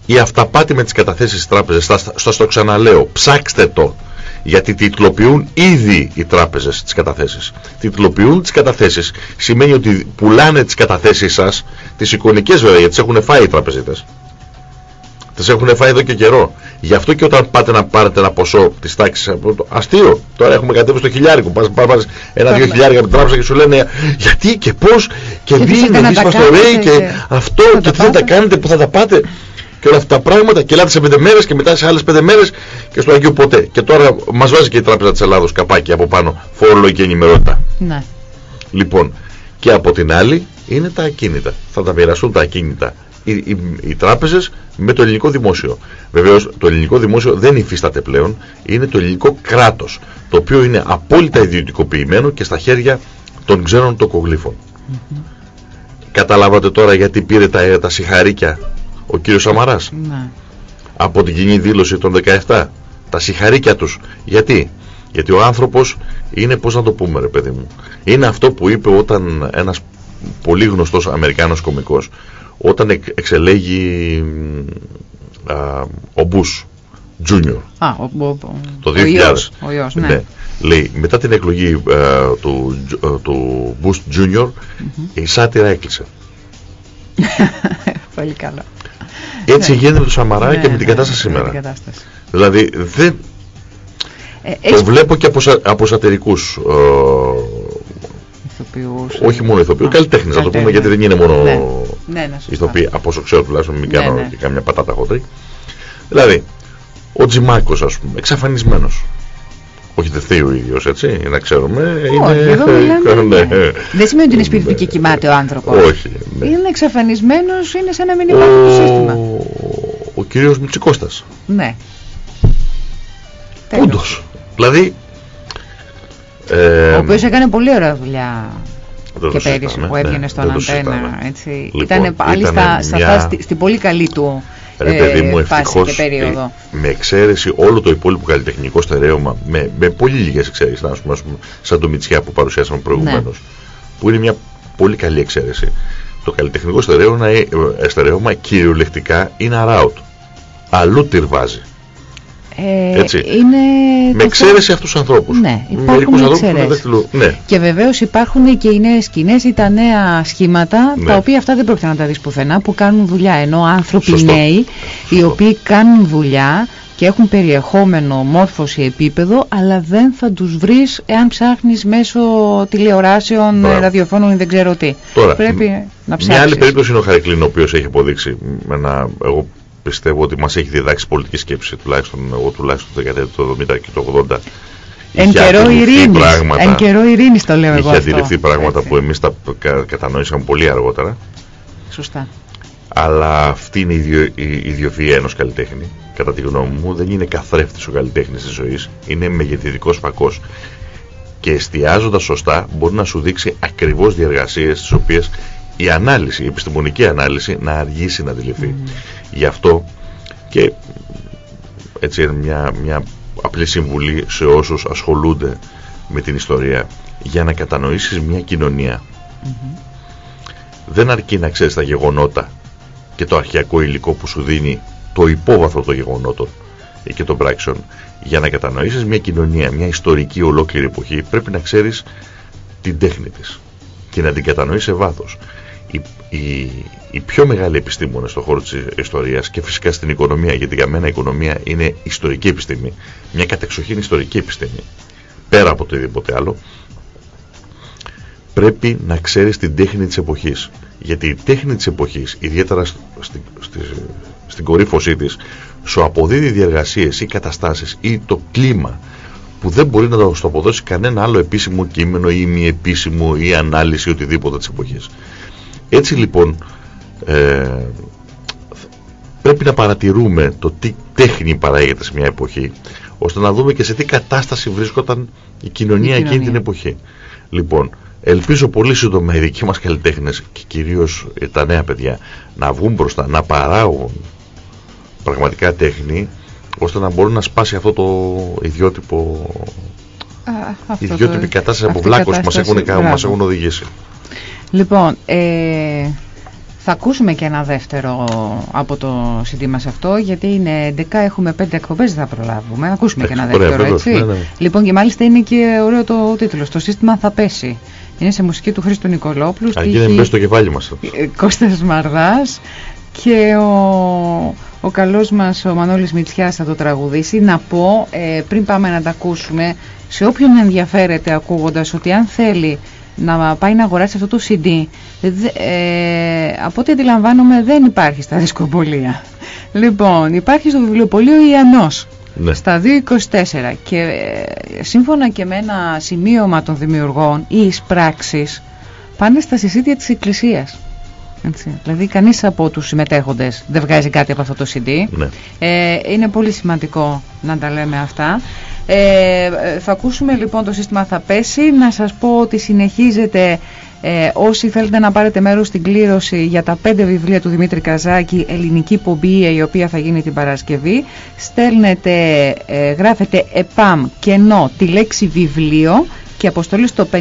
Η αυταπάτη με τις καταθέσεις της τράπεζας, θα, θα το ξαναλέω, ψάξτε το. Γιατί τιτλοποιούν ήδη οι τράπεζες τις καταθέσεις. Τιτλοποιούν τις καταθέσεις σημαίνει ότι πουλάνε τις καταθέσεις σας, τις εικονικές βέβαια, γιατί τις έχουν φάει οι τραπεζίτες. Τις έχουν φάει εδώ και καιρό. Γι' αυτό και όταν πάτε να πάρετε ένα ποσό της τάξης. Αστείο. Τώρα έχουμε κατέβει στο χιλιάρικο. Πας πάρει ένα-δύο χιλιάρια από την τράπεζα και σου λένε γιατί και πώς και τι είναι, δει το ρέι και αυτό και τι θα τα κάνετε, που θα τα πάτε. Και όλα αυτά τα πράγματα και ελάτε σε πέντε μέρες και μετά σε άλλες πέντε μέρες και στο Αγίου ποτέ. Και τώρα μας βάζει και η Τράπεζα της Ελλάδος καπάκι από πάνω. Φορολογική ενημερότητα. Ναι. Λοιπόν, και από την άλλη είναι τα ακίνητα. Θα τα μοιραστούν τα ακίνητα οι, οι, οι τράπεζες με το ελληνικό δημόσιο. Βεβαίως το ελληνικό δημόσιο δεν υφίσταται πλέον, είναι το ελληνικό κράτος, το οποίο είναι απόλυτα ιδιωτικοποιημένο και στα χέρια των ξένων τοκογλύφων. Mm Καταλάβατε τώρα γιατί πήρε τα, τα συγχαρήκια ο κύριος Σαμαράς; Ναι. από την κοινή δήλωση των 17. Τα συγχαρήκια τους. Γιατί; Γιατί ο άνθρωπος είναι, πώς να το πούμε ρε παιδί μου, είναι αυτό που είπε όταν ένας πολύ γνωστός Αμερικάνος κομικός όταν εξελέγει α, ο Μπούς Junior Α, ο, ο, το 2000 ο ιός, ο ιός, ναι. ναι. λέει μετά την εκλογή του, του Bush Junior η σάτυρα έκλεισε πολύ καλό έτσι ναι. γίνεται με το Σαμαρά ναι, και με την ναι, κατάσταση σήμερα την κατάσταση. δηλαδή δεν ε, το βλέπω και από, από σατερικούς ηθοποιούς. Όχι μόνο ηθοποιούς, καλλιτέχνες, να το πούμε, γιατί δεν είναι μόνο ναι. Ναι, ηθοποιοί, από όσο ξέρω τουλάχιστον, μην ναι, κάνω ναι. και κάμια πατάτα χοντρή. Δηλαδή, ο Τζιμάκος, ας πούμε, εξαφανισμένος. Όχι δεθεί ο ίδιος, έτσι, να ξέρουμε. Όχι, είναι... εδώ μιλάμε. Ναι. Δεν σημαίνει ότι είναι σπίτι και κοιμάται ο άνθρωπος. Όχι. Ναι. Είναι εξαφανισμένος, είναι σαν να μην υπάρχει ο... το σύστημα. Ο κύριος Μητσικώστας. Ναι. Πούντο. Δηλαδή, ε, ο οποίος έκανε πολύ ωραία δουλειά και πέρυσι που έβγαινε ναι, στον Αντένα. Έτσι. Λοιπόν, ήταν πάλι στα, μια... στη, στην πολύ καλή του Ρε παιδί μου, ευτυχώς, και περίοδο. Ε, με εξαίρεση όλο το υπόλοιπο καλλιτεχνικό στερέωμα, με, με πολύ λίγες εξαίρεσεις, σαν το Μητσιά που παρουσιάσαμε προηγουμένως, ναι. που είναι μια πολύ καλή εξαίρεση. Το καλλιτεχνικό στερέωμα, ε, στερέωμα κυριολεκτικά είναι αράουτ. Αλλού τυρβάζει. Ε, Έτσι. Είναι με εξαίρεση αυτούς τους ανθρώπους. Ναι, υπάρχουν εξαιρέσει. Ναι. Και βεβαίως υπάρχουν και οι νέες σκηνές ή τα νέα σχήματα, ναι. τα οποία αυτά δεν πρόκειται να τα δεις πουθενά, που κάνουν δουλειά. Ενώ άνθρωποι Σωστό. νέοι, οι οποίοι κάνουν δουλειά και έχουν περιεχόμενο, μόρφωση, επίπεδο, αλλά δεν θα τους βρεις εάν ψάχνεις μέσω τηλεοράσεων, Μπράβο. ραδιοφώνων ή δεν ξέρω τι. Τώρα, Πρέπει να ψάξεις. Μια άλλη περίπτωση είναι ο Χαρικλίν, ο οποίος έχει αποδείξει με ένα, εγώ πιστεύω ότι μας έχει διδάξει πολιτική σκέψη τουλάχιστον εγώ τουλάχιστον το δεκαετία του 70 και το 80 Εν καιρό ειρήνης, εν καιρό ειρήνης το λέω είχε εγώ Είχε αντιληφθεί πράγματα Έτσι. που εμείς τα κατανοήσαμε πολύ αργότερα. Σωστά. Αλλά αυτή είναι η, ιδιο, η ιδιοφυΐα ενός καλλιτέχνη. Κατά τη γνώμη μου δεν είναι καθρέφτης ο καλλιτέχνης της ζωής. Είναι μεγεθυντικός φακός. Και εστιάζοντας σωστά μπορεί να σου δείξει ακριβώς διεργασίες τις οποίες η ανάλυση, η επιστημονική ανάλυση να αργήσει να αντιληφθεί. Mm. Γι' αυτό και έτσι μια, μια απλή συμβουλή σε όσους ασχολούνται με την ιστορία. Για να κατανοήσεις μια κοινωνία δεν αρκεί να ξέρεις τα γεγονότα και το αρχαιακό υλικό που σου δίνει το υπόβαθρο των γεγονότων και των πράξεων. Για να κατανοήσεις μια κοινωνία, μια ιστορική ολόκληρη εποχή πρέπει να ξέρεις την τέχνη της και να την κατανοείς σε βάθος οι, οι, οι πιο μεγάλοι επιστήμονες στον χώρο της ιστορίας και φυσικά στην οικονομία γιατί για μένα η οικονομία είναι ιστορική επιστήμη μια κατεξοχήν ιστορική επιστήμη πέρα από το οτιδήποτε άλλο πρέπει να ξέρεις την τέχνη της εποχής γιατί η τέχνη της εποχής ιδιαίτερα στη, στη, στην κορύφωσή της σου αποδίδει διεργασίες ή καταστάσεις ή το κλίμα που δεν μπορεί να το αποδώσει κανένα άλλο επίσημο κείμενο ή μη επίσημο ή ανάλυση οτιδήποτε της εποχής. Έτσι λοιπόν ε, πρέπει να παρατηρούμε το τι τέχνη παράγεται σε μια εποχή ώστε να δούμε και σε τι κατάσταση βρίσκονταν η κοινωνία, η εκείνη την εποχή. Λοιπόν, ελπίζω πολύ σύντομα οι δικοί μας καλλιτέχνες και κυρίως τα νέα παιδιά να βγουν μπροστά, να παράγουν πραγματικά τέχνη ώστε να μπορούν να σπάσει αυτό το ιδιότυπο Α, ιδιότυπη κατάστασης από βλάκους που μας έχουν, μας έχουν οδηγήσει. Λοιπόν, ε, θα ακούσουμε και ένα δεύτερο από το CD μας αυτό, γιατί είναι 11, έχουμε 5 εκπομπές, δεν θα προλάβουμε. Ακούσουμε και ένα δεύτερο, έτσι. Ναι, ναι. Λοιπόν, και μάλιστα είναι και ωραίο το τίτλο. Το σύστημα θα πέσει. Είναι σε μουσική του Χρήστο Νικολόπουλου. Αρκεί να πέσει το κεφάλι μας. Ε, Κώστας Μαρδάς και ο, ο καλός μας ο Μανώλης Μητσιάς θα το τραγουδήσει. Να πω, ε, πριν πάμε να τα ακούσουμε, σε όποιον ενδιαφέρεται ακούγοντας ότι αν θέλει να πάει να αγοράσει αυτό το CD. Ε, από ό,τι αντιλαμβάνομαι δεν υπάρχει στα δισκοπολία. Λοιπόν, υπάρχει στο βιβλιοπωλείο Ιαννός. Ναι. Στα 2.24 και ε, σύμφωνα και με ένα σημείωμα των δημιουργών ή πράξεις πάνε στα συσίτια της Εκκλησίας. Έτσι. Δηλαδή κανείς από τους συμμετέχοντες δεν βγάζει κάτι από αυτό το CD. Ναι. Ε, είναι πολύ σημαντικό να τα λέμε αυτά. Ε, θα ακούσουμε λοιπόν το σύστημα θα πέσει. Να σας πω ότι συνεχίζεται ε, όσοι θέλετε να πάρετε μέρος στην κλήρωση για τα πέντε βιβλία του Δημήτρη Καζάκη, ελληνική πομπία η οποία θα γίνει την Παρασκευή, στέλνετε, ε, γράφετε ΕΠΑΜ κενό τη λέξη βιβλίο και αποστολή στο 54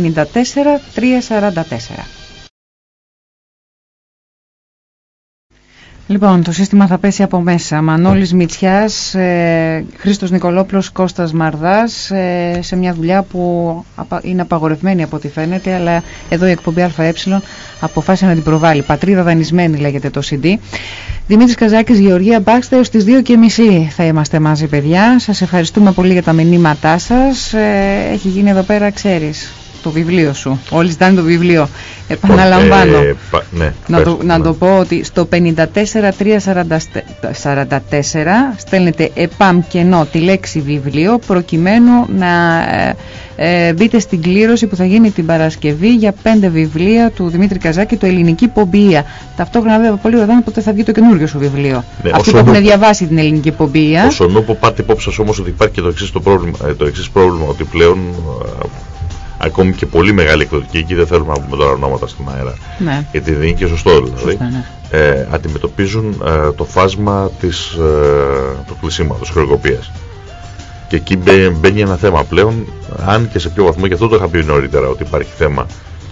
Λοιπόν, το σύστημα θα πέσει από μέσα. Μανώλης Μητσιάς, ε, Χρήστος Νικολόπουλος, Κώστας Μαρδάς, ε, σε μια δουλειά που είναι απαγορευμένη από ό,τι φαίνεται, αλλά εδώ η εκπομπή ΑΕ αποφάσισε να την προβάλλει. Πατρίδα δανεισμένη λέγεται το CD. Δημήτρης Καζάκης, Γεωργία Μπάξτε, έως τις 2.30 θα είμαστε μαζί παιδιά. Σας ευχαριστούμε πολύ για τα μηνύματά σας. Ε, έχει γίνει εδώ πέρα, ξέρεις, το βιβλίο σου. Όλοι ζητάνε το βιβλίο. Επαναλαμβάνω. Ε, ναι, να, το, να το πω ότι στο 54344 στέλνετε επαμ κενό τη λέξη βιβλίο προκειμένου να ε, ε, μπείτε στην κλήρωση που θα γίνει την Παρασκευή για πέντε βιβλία του Δημήτρη Καζάκη, το Ελληνική Πομπία. Ταυτόχρονα βέβαια πολύ ωραία πότε θα βγει το καινούργιο σου βιβλίο. Ναι, Αυτοί που έχουν διαβάσει την Ελληνική Πομπία. Όσον όπου πάτε υπόψη σας όμως ότι υπάρχει και το εξής, το πρόβλημα, το εξής πρόβλημα ότι πλέον ακόμη και πολύ μεγάλη εκδοτική και δεν θέλουμε να πούμε τώρα ονόματα στην αέρα ναι. γιατί δεν είναι και σωστό δηλαδή ναι. ε, αντιμετωπίζουν ε, το φάσμα της, ε, του κλεισίματος, χρεοκοπίας και εκεί μπαίνει ένα θέμα πλέον αν και σε ποιο βαθμό και αυτό το είχα πει νωρίτερα ότι υπάρχει θέμα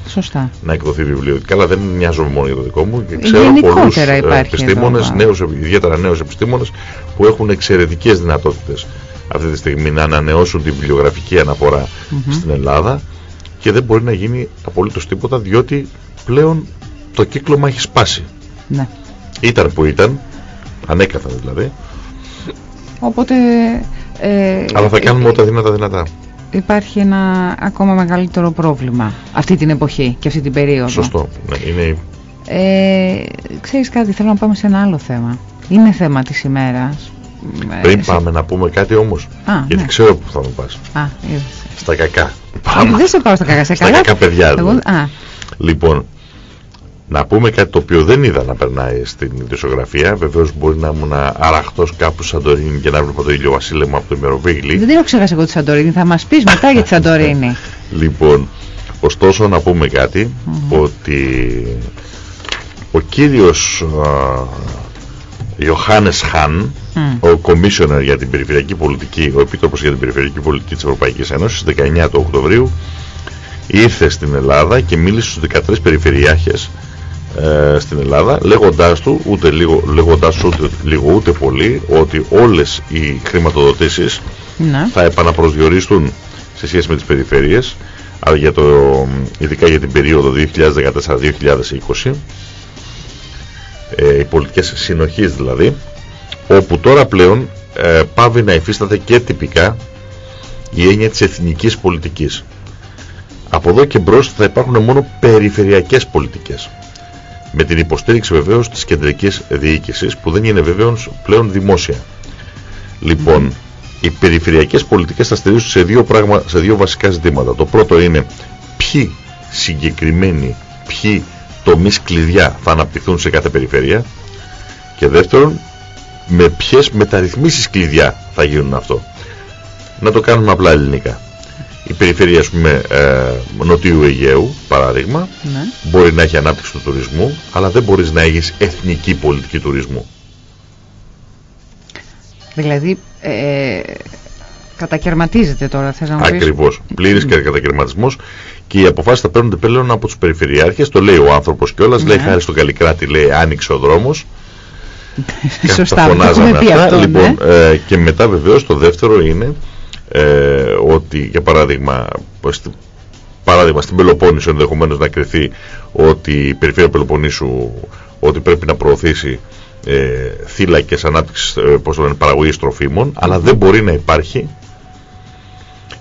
Σωστά. να εκδοθεί βιβλίο. Καλά, δεν μοιάζομαι μόνο για το δικό μου. Και ξέρω πολλούς επιστήμονες, ιδιαίτερα νέους επιστήμονες, που έχουν εξαιρετικές δυνατότητες αυτή τη στιγμή να ανανεώσουν τη βιβλιογραφική αναφορά στην Ελλάδα και δεν μπορεί να γίνει απολύτως τίποτα διότι πλέον το κύκλωμα έχει σπάσει. Ναι. Ήταν που ήταν, ανέκαθα δηλαδή. Οπότε... Ε, Αλλά θα κάνουμε ε, ό,τι δυνατά δυνατά. Υπάρχει ένα ακόμα μεγαλύτερο πρόβλημα αυτή την εποχή και αυτή την περίοδο. Σωστό. Ναι, είναι... ε, ξέρεις κάτι, θέλω να πάμε σε ένα άλλο θέμα. Είναι θέμα της ημέρας. Πριν πάμε να πούμε κάτι όμως, Α, γιατί ναι. ξέρω που θα μου πας. Α, Στα κακά. Πάμε. Δεν σε πάω στα κακά, σε καλά. Στα κακά παιδιά. Εγώ, α. Λοιπόν, να πούμε κάτι το οποίο δεν είδα να περνάει στην ειδησιογραφία. Βεβαίως μπορεί να ήμουν αραχτός κάπου Σαντορίνη και να βλέπω το ήλιο βασίλεμα από το ημεροβίγλι. Δεν έχω ξεχάσει εγώ τη Σαντορίνη, θα μας πεις μετά για τη Σαντορίνη. λοιπόν, ωστόσο να πούμε κάτι ότι ο κύριος Ιωάννης Χάν, ο Commissioner για την Περιφερειακή Πολιτική, ο Επίτροπος για την Περιφερειακή Πολιτική της Ευρωπαϊκής Ένωσης, 19 του Οκτωβρίου, ήρθε στην Ελλάδα και μίλησε στους 13 περιφερειάρχες ε, στην Ελλάδα, λέγοντάς του, ούτε λίγο, λέγοντάς ούτε λίγο ούτε πολύ, ότι όλες οι χρηματοδοτήσεις Ναι. θα επαναπροσδιορίσουν σε σχέση με τις περιφέρειες, αλλά για το, ειδικά για την περίοδο 2014-2020, ε, οι πολιτικές συνοχής δηλαδή, όπου τώρα πλέον ε, πάβει να υφίσταται και τυπικά η έννοια της εθνικής πολιτικής. Από εδώ και μπρος θα υπάρχουν μόνο περιφερειακές πολιτικές. Με την υποστήριξη βεβαίως της κεντρικής διοίκησης που δεν είναι βεβαίως πλέον δημόσια. Λοιπόν, οι περιφερειακές πολιτικές θα στηρίζουν σε δύο, πράγμα, σε δύο βασικά ζητήματα. Το πρώτο είναι ποιοι συγκεκριμένοι, ποιοι τομείς κλειδιά θα αναπτυχθούν σε κάθε περιφέρεια και δεύτερον με ποιες μεταρρυθμίσεις κλειδιά θα γίνουν αυτό. Να το κάνουμε απλά ελληνικά. Η περιφέρεια ας πούμε ε, Νοτιού Αιγαίου παράδειγμα Ναι. μπορεί να έχει ανάπτυξη του τουρισμού αλλά δεν μπορείς να έχεις εθνική πολιτική τουρισμού. Δηλαδή, ε, κατακαιρματίζεται τώρα, θες να μου πεις; Ακριβώς. Πλήρης και κατακαιρματισμός και οι αποφάσεις θα παίρνονται πλέον από τους περιφερειάρχες. Το λέει ο άνθρωπος κιόλας. Ναι. Λέει χάρη στον Καλλικράτη, λέει άνοιξε ο δρόμος. Σωστά, τα το φωνάζαμε έχουμε πει αυτά. αυτό, ναι. λοιπόν, ε, και μετά βεβαίως το δεύτερο είναι ε, ότι για παράδειγμα, στη- παράδειγμα στην Πελοπόννησο ενδεχομένως να κρυθεί ότι η περιφέρεια Πελοποννήσου ότι πρέπει να προωθήσει ε, θύλακες ανάπτυξης ε, πώς το λένε, παραγωγής τροφίμων αλλά δεν μπορεί να υπάρχει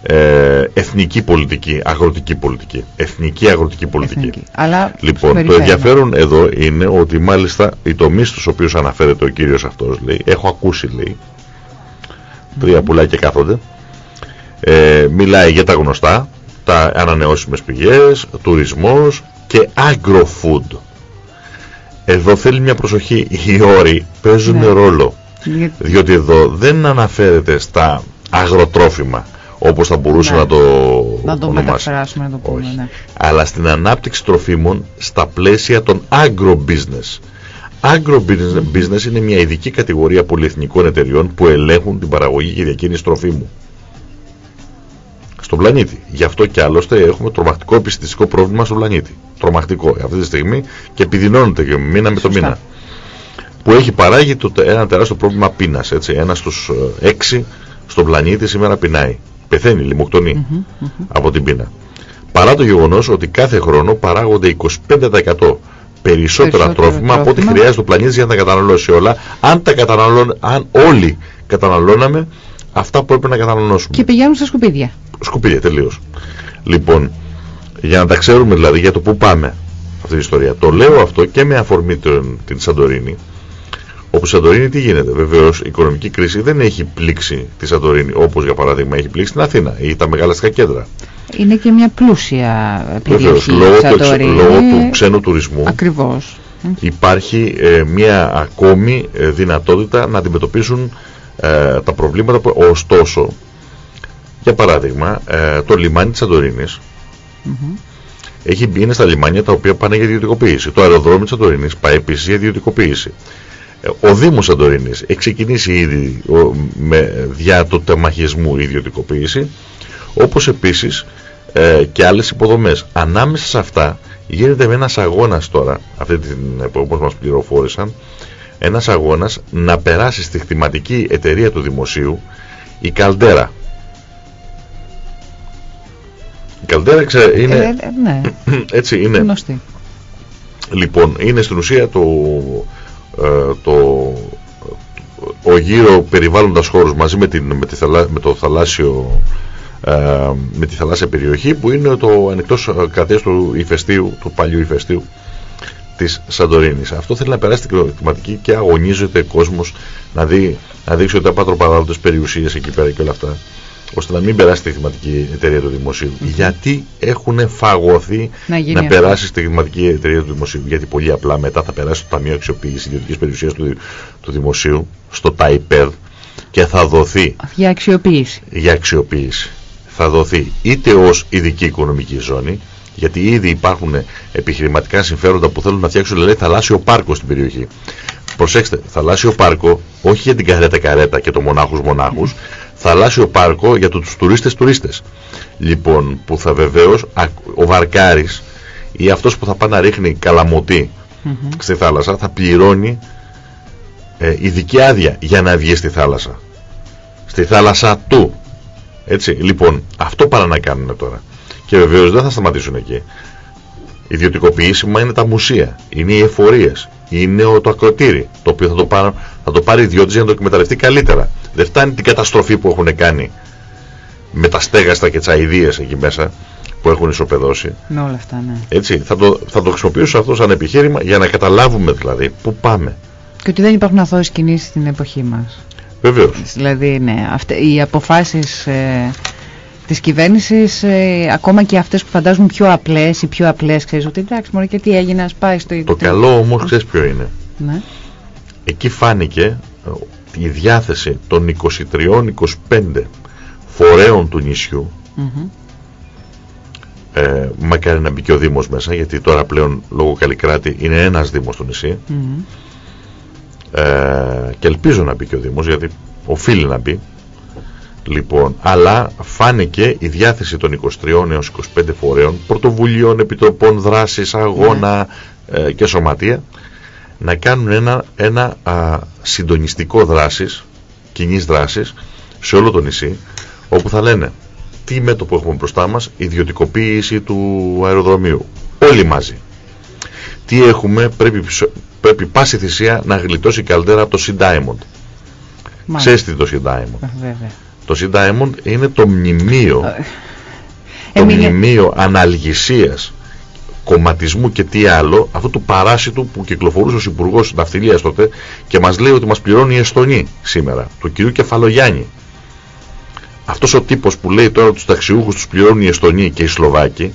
ε, εθνική πολιτική, αγροτική πολιτική. Εθνική αγροτική πολιτική. Εθνική. Αλλά Λοιπόν, το περιφέρεια. ενδιαφέρον εδώ είναι ότι μάλιστα οι τομείς στους οποίους αναφέρεται ο κύριος αυτός, λέει, έχω ακούσει, λέει, τρία πουλάκια κάθονται, ε, μιλάει για τα γνωστά, τα ανανεώσιμες πηγές, τουρισμός και agro-food. Εδώ θέλει μια προσοχή. Οι όροι παίζουν Ναι. ρόλο. Για- Διότι εδώ δεν αναφέρεται στα αγροτρόφιμα όπως θα μπορούσε Ναι. να το Να το ονομάσει. μεταφράσουμε, να το πούμε. Όχι. Ναι. Αλλά στην ανάπτυξη τροφίμων στα πλαίσια των agro-business. Agro-business είναι μια ειδική κατηγορία πολυεθνικών εταιριών που ελέγχουν την παραγωγή και διακίνηση τροφίμου. Στον πλανήτη. Γι' αυτό και άλλωστε έχουμε τρομακτικό επιστημιστικό πρόβλημα στον πλανήτη. Τρομακτικό αυτή τη στιγμή και επιδεινώνεται και μήνα με το Σωστά. μήνα. Που έχει παράγει το, ένα τεράστιο πρόβλημα πείνας. Ένας στους έξι στον πλανήτη σήμερα πεινάει. Πεθαίνει, λιμοκτονεί από την πείνα. Παρά το γεγονός ότι κάθε χρόνο παράγονται 25% περισσότερα Περισσότερα τρόφιμα από ό,τι τρόφιμα. χρειάζεται ο πλανήτης για να τα καταναλώσει όλα. Αν, τα καταναλών, αν όλοι καταναλώναμε αυτά που έπρεπε να καταναλώσουμε. Και πηγαίνουν στα σκουπίδια. Σκουπίδια τελείως. Λοιπόν, για να τα ξέρουμε δηλαδή για το πού πάμε αυτή την ιστορία. Το λέω αυτό και με αφορμή τον, την Σαντορίνη. Όπου Σαντορίνη τι γίνεται; Βεβαίως η οικονομική κρίση δεν έχει πλήξει τη Σαντορίνη όπως για παράδειγμα έχει πλήξει την Αθήνα ή τα μεγάλα αστικά κέντρα. Είναι και μια πλούσια Βεβαίως, περιοχή. λόγω, του, εξ- Σαντορίνη. λόγω του ξένου τουρισμού Ακριβώς. υπάρχει ε, μια ακόμη ε, δυνατότητα να αντιμετωπίσουν ε, τα προβλήματα που ωστόσο για παράδειγμα ε, το λιμάνι της Σαντορίνης έχει μπει είναι στα λιμάνια τα οποία πάνε για ιδιωτικοποίηση το αεροδρόμιο της Σαντορίνης πάει επίσης για ιδιωτικοποίηση Ε, ο Δήμος Σαντορίνης έχει ξεκινήσει ήδη ο, με, δια του τεμαχισμού η ιδιωτικοποίηση όπως επίσης ε, και άλλες υποδομές. Ανάμεσα σε αυτά γίνεται με ένας αγώνας τώρα, αυτή την, όπως μας πληροφόρησαν, ένας αγώνας να περάσει στη χρηματική εταιρεία του δημοσίου η Καλτέρα. Η Καλτέρα ξέρε, είναι, Ε, ε, ναι, έτσι είναι, γνωστή. Λοιπόν, είναι στην ουσία το, ε, το, ο γύρω περιβάλλοντας χώρους μαζί με, την, με, τη θαλά, με το θαλάσσιο ε, με τη θαλάσσια περιοχή που είναι το ανοιχτός κρατές του ηφαιστείου, του παλιού ηφαιστείου της Σαντορίνης. Αυτό θέλει να περάσει την κλιματική και αγωνίζεται κόσμος να, δει, να δείξει ότι απάτρο παράδοτες περιουσίες εκεί πέρα και όλα αυτά ώστε να μην περάσει τη χρηματική εταιρεία του δημοσίου. Γιατί έχουν φαγωθεί Να γίνει να αυτό. περάσει στη χρηματική εταιρεία του δημοσίου. Γιατί πολύ απλά μετά θα περάσει το Ταμείο Αξιοποίησης Ιδιωτικής Περιουσίας του, του Δημοσίου στο ΤΑΙΠΕΔ και θα δοθεί Για αξιοποίηση. για αξιοποίηση. Θα δοθεί είτε ως ειδική οικονομική ζώνη, γιατί ήδη υπάρχουν επιχειρηματικά συμφέροντα που θέλουν να φτιάξουν λέει, θαλάσσιο πάρκο στην περιοχή. Προσέξτε, θαλάσσιο πάρκο, όχι για την καρέτα καρέτα και το μονάχους μονάχους, θαλάσσιο πάρκο για τους τουρίστες τουρίστες. Λοιπόν, που θα βεβαίως, ο Βαρκάρης ή αυτός που θα πάει να ρίχνει καλαμωτή στη θάλασσα, θα πληρώνει ε, ειδική άδεια για να βγει στη θάλασσα. Στη θάλασσα του. Έτσι, λοιπόν, αυτό πάνε να κάνουν τώρα. Και βεβαίως δεν θα σταματήσουν εκεί. Ιδιωτικοποιήσιμα είναι τα μουσεία, είναι οι εφορίες, είναι το ακροτήρι, το οποίο θα το, πάρει, θα το πάρει ιδιώτη για να το εκμεταλλευτεί καλύτερα. Δεν φτάνει την καταστροφή που έχουν κάνει με τα στέγαστα και τις αειδίε εκεί μέσα που έχουν ισοπεδώσει. Με όλα αυτά, ναι. Έτσι, θα το, θα το χρησιμοποιήσω αυτό σαν επιχείρημα για να καταλάβουμε δηλαδή πού πάμε. Και ότι δεν υπάρχουν αθώες κινήσεις στην εποχή μας. Βεβαίως. Δηλαδή, ναι, οι αποφάσεις ε, της κυβέρνησης ε, ακόμα και αυτές που φαντάζουν πιο απλές ή πιο απλές ξέρεις ότι εντάξει μόνο και τι έγινε ας πάει στο... Το καλό όμως ξέρεις ποιο είναι; Ναι. εκεί φάνηκε ε, η διάθεση των 23-25 φορέων του νησιού. Mm ε, μακάρι να μπει και ο Δήμος μέσα γιατί τώρα πλέον λόγω Καλλικράτη είναι ένας Δήμος στο νησί. Ε, και ελπίζω να μπει και ο Δήμος γιατί οφείλει να μπει Λοιπόν, αλλά φάνηκε η διάθεση των 23 έως 25 φορέων, πρωτοβουλίων, επιτροπών, δράσης, αγώνα ναι. ε, και σωματεία να κάνουν ένα, ένα α, συντονιστικό δράσης, κοινής δράσης σε όλο το νησί, όπου θα λένε τι μέτωπο έχουμε μπροστά μας, ιδιωτικοποίηση του αεροδρομίου. Όλοι μαζί. Τι έχουμε, πρέπει, πρέπει πάση θυσία να γλιτώσει καλύτερα από το Sea Diamond. Ξέρεις τι το Sea Diamond. Βέβαια. Το Sea Diamond είναι το μνημείο, το μνημείο αναλγησίας, κομματισμού και τι άλλο, αυτού του παράσιτου που κυκλοφορούσε ο Υπουργός Ναυτιλίας τότε και μας λέει ότι μας πληρώνει η Εστονή σήμερα, του κυρίου Κεφαλογιάννη. Αυτός ο τύπος που λέει τώρα τους ταξιούχους τους πληρώνουν οι Εστονοί και οι Σλοβάκοι,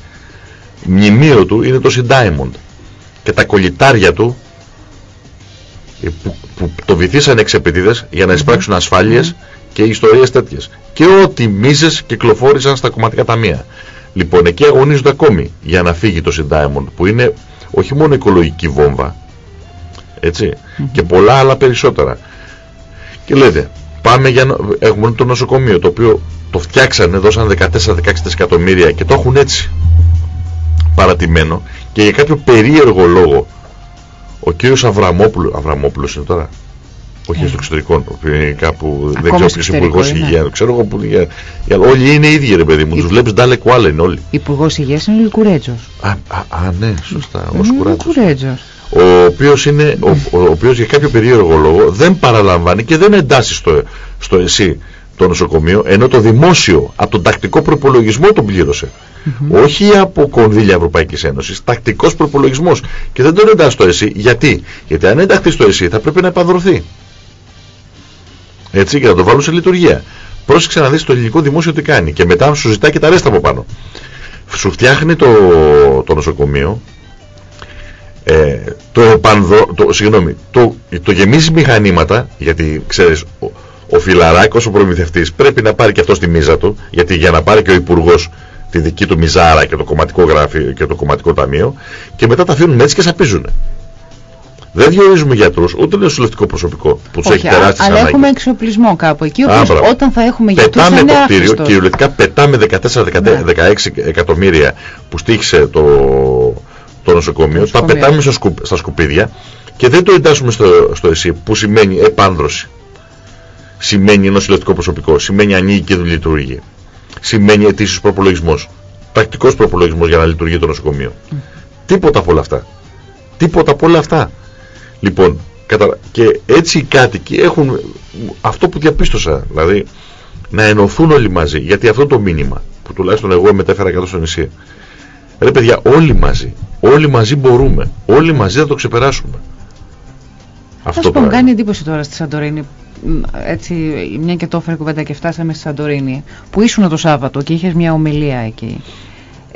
μνημείο του είναι το Sea Diamond. Και τα κολλητάρια του ε, που, που το βυθίσαν εξεπαιτίδες για να εισπράξουν ασφάλειες και ιστορίες τέτοιες. Και ό,τι μίζες κυκλοφόρησαν στα κομματικά ταμεία. Λοιπόν, εκεί αγωνίζονται ακόμη για να φύγει το Συντάιμον, που είναι όχι μόνο οικολογική βόμβα, έτσι, και πολλά άλλα περισσότερα. Και λέτε, πάμε για να... έχουμε το νοσοκομείο, το οποίο το φτιάξανε, δώσαν 14-16 εκατομμύρια και το έχουν έτσι παρατημένο και για κάποιο περίεργο λόγο ο κύριος Αβραμόπουλος, Αβραμόπουλος είναι τώρα, όχι στο εξωτερικό, κάπου δεν ξέρω ποιος υπουργός υγείας. Ξέρω εγώ που. Για, για, όλοι είναι ίδιοι, ρε παιδί μου. Τους βλέπεις ντάλε κουάλε είναι όλοι. Υπουργός υγείας είναι ο Λικουρέτζος. Α, α, α, ναι, σωστά. Ο Λικουρέτζος. Ο οποίος είναι, ο, ο οποίος για κάποιο περίεργο λόγο δεν παραλαμβάνει και δεν εντάσσει στο, στο ΕΣΥ το νοσοκομείο, ενώ το δημόσιο από τον τακτικό προπολογισμό τον πλήρωσε. Mm -hmm. Όχι από κονδύλια Ευρωπαϊκής Ένωσης, τακτικός προπολογισμός. Και δεν τον εντάσσει στο ΕΣΥ. Γιατί; Γιατί αν ενταχθεί στο ΕΣΥ θα πρέπει να επανδρωθεί. Έτσι, και να το βάλουν σε λειτουργία. Πρόσεξε να δεις το ελληνικό δημόσιο τι κάνει. Και μετά σου ζητάει και τα ρέστα από πάνω. Σου φτιάχνει το, το νοσοκομείο, ε, το, επανδρο, το, συγγνώμη, το, το γεμίζει μηχανήματα, γιατί ξέρεις, ο, ο Φιλαράκος, ο προμηθευτής, πρέπει να πάρει και αυτός τη μίζα του, γιατί για να πάρει και ο υπουργός τη δική του μιζάρα και το κομματικό γράφει και το κομματικό ταμείο, και μετά τα αφήνουν έτσι και σαπίζουν. Δεν διορίζουμε γιατρούς, ούτε νοσηλευτικό προσωπικό που τους έχει τεράστιε ανάγκε. Αλλά έχουμε εξοπλισμό κάπου εκεί. όταν θα έχουμε γιατρούς. Πετάμε το κτίριο, κυριολεκτικά πετάμε 14-16 ναι. εκατομμύρια που στήχησε το, το νοσοκομείο, τα πετάμε στα σκουπίδια και δεν το εντάσσουμε στο, στο ΕΣΥ που σημαίνει επάνδρωση. Σημαίνει νοσηλευτικό προσωπικό, σημαίνει ανοίγει και λειτουργεί. Σημαίνει ετήσιο προπολογισμός. Πρακτικός προπολογισμός για να λειτουργεί το νοσοκομείο. Mm. Τίποτα από όλα αυτά. Τίποτα από όλα αυτά. Λοιπόν, και έτσι οι κάτοικοι έχουν αυτό που διαπίστωσα, δηλαδή να ενωθούν όλοι μαζί, γιατί αυτό το μήνυμα που τουλάχιστον εγώ μετέφερα κάτω στο νησί, ρε παιδιά όλοι μαζί, όλοι μαζί μπορούμε, όλοι μαζί θα το ξεπεράσουμε. Αυτό που κάνει εντύπωση τώρα στη Σαντορίνη, έτσι μια και το έφερε κουβέντα και φτάσαμε στη Σαντορίνη, που ήσουν το Σάββατο και είχες μια ομιλία εκεί.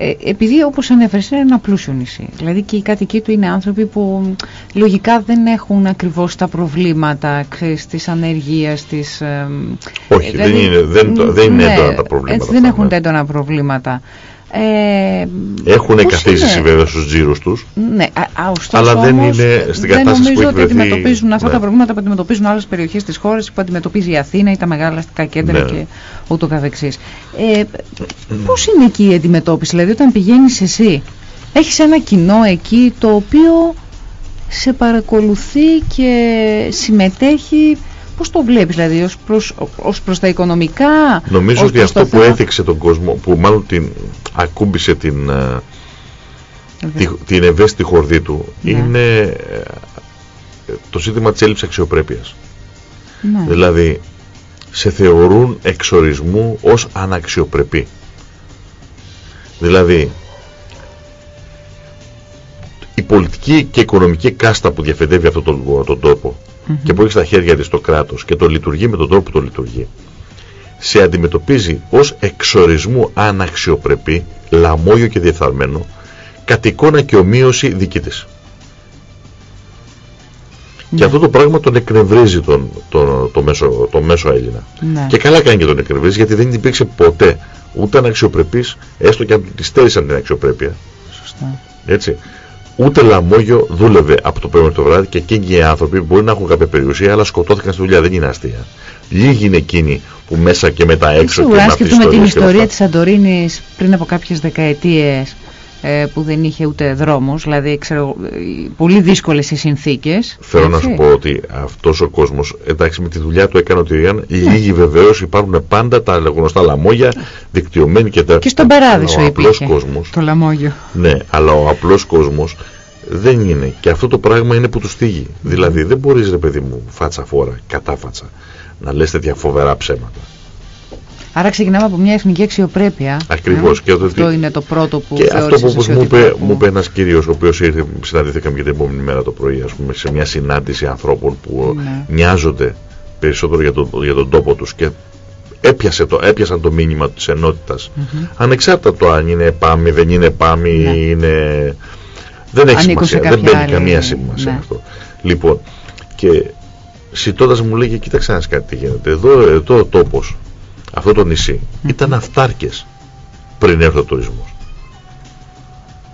Ε, επειδή όπως ανέφερες είναι ένα πλούσιο νησί. Δηλαδή και οι κάτοικοι του είναι άνθρωποι που λογικά δεν έχουν ακριβώς τα προβλήματα ξέρεις, της ανεργίας, της... Όχι, δηλαδή, δεν είναι, δεν, δεν είναι ναι, έντονα τα προβλήματα. Έτσι δεν έχουν ναι. έντονα προβλήματα. Ε, Έχουν καθίσει βέβαια στους τζίρους τους. Ναι, αλλά δεν είναι στην κατάσταση που έχει ότι αντιμετωπίζουν αυτά ναι. τα προβλήματα που αντιμετωπίζουν άλλες περιοχές της χώρας που αντιμετωπίζει η Αθήνα ή τα μεγάλα αστικά κέντρα ναι. και ούτω καθεξής. Ε, Πώς είναι εκεί η αντιμετώπιση, δηλαδή όταν πηγαίνεις εσύ, έχεις ένα κοινό εκεί το οποίο σε παρακολουθεί και συμμετέχει Πώς το βλέπεις δηλαδή ως προς, ως προς τα οικονομικά Νομίζω ότι αυτό που έθιξε τον κόσμο που μάλλον την ακούμπησε την, ε, τη, την ευαίσθητη χορδή του ναι. είναι ε, το ζήτημα της έλλειψης αξιοπρέπειας ναι. δηλαδή σε θεωρούν εξορισμού ως αναξιοπρεπή δηλαδή η πολιτική και οικονομική κάστα που διαφεντεύει αυτόν τον, τον τόπο και που έχει στα χέρια της το κράτος και το λειτουργεί με τον τρόπο που το λειτουργεί σε αντιμετωπίζει ως εξορισμού αναξιοπρεπή, λαμόγιο και διεφθαρμένο κατ' εικόνα και ομοίωση δική της. Και ναι. αυτό το πράγμα τον εκνευρίζει τον, τον, το, μέσο, το μέσο Έλληνα. Ναι. Και καλά κάνει και τον εκνευρίζει γιατί δεν υπήρξε ποτέ ούτε αναξιοπρεπής, έστω και αν της στέρισαν την αξιοπρέπεια. Σωστά. Έτσι ούτε λαμόγιο δούλευε από το πρωί το βράδυ και εκείνοι οι άνθρωποι μπορεί να έχουν κάποια περιουσία αλλά σκοτώθηκαν στη δουλειά, δεν είναι αστεία. Λίγοι είναι εκείνοι που μέσα και μετά έξω Σίγουρα, και με την ιστορία της Σαντορίνης πριν από κάποιες δεκαετίες ε, που δεν είχε ούτε δρόμους, δηλαδή ξέρω, πολύ δύσκολες οι συνθήκες. Θέλω να σου πω ότι αυτός ο κόσμος, εντάξει με τη δουλειά του έκανε ότι ήταν, ναι. λίγοι βεβαίως υπάρχουν πάντα τα γνωστά λαμόγια, δικτυωμένοι και τα... Και στον παράδεισο υπήρχε κόσμος, το λαμόγιο. Ναι, αλλά ο απλός κόσμος δεν είναι. Και αυτό το πράγμα είναι που του στίγει. Δηλαδή δεν μπορείς ρε παιδί μου φάτσα φόρα, κατάφατσα, να λες τέτοια φοβερά ψέματα. Άρα ξεκινάμε από μια εθνική αξιοπρέπεια. Ακριβώς. Ε; Αυτό είναι το πρώτο που Και αυτό που μου είπε, μου είπε ένας κύριος, ο οποίος ήρθε, συναντηθήκαμε και την επόμενη μέρα το πρωί, ας πούμε, σε μια συνάντηση ανθρώπων που ναι. νοιάζονται περισσότερο για, το, για τον τόπο τους και έπιασε το, έπιασαν το μήνυμα της ενότητας. Mm Ανεξάρτητα το αν είναι πάμι, δεν είναι πάμι, ναι. είναι. Δεν έχει σημασία. Δεν μπαίνει καμία σημασία ναι. αυτό. Λοιπόν, και σητώντα μου λέει: Κοίταξε να κάτι τι γίνεται. Εδώ, εδώ ο τόπος αυτό το νησί ήταν αυτάρκες πριν έρθει ο τουρισμός.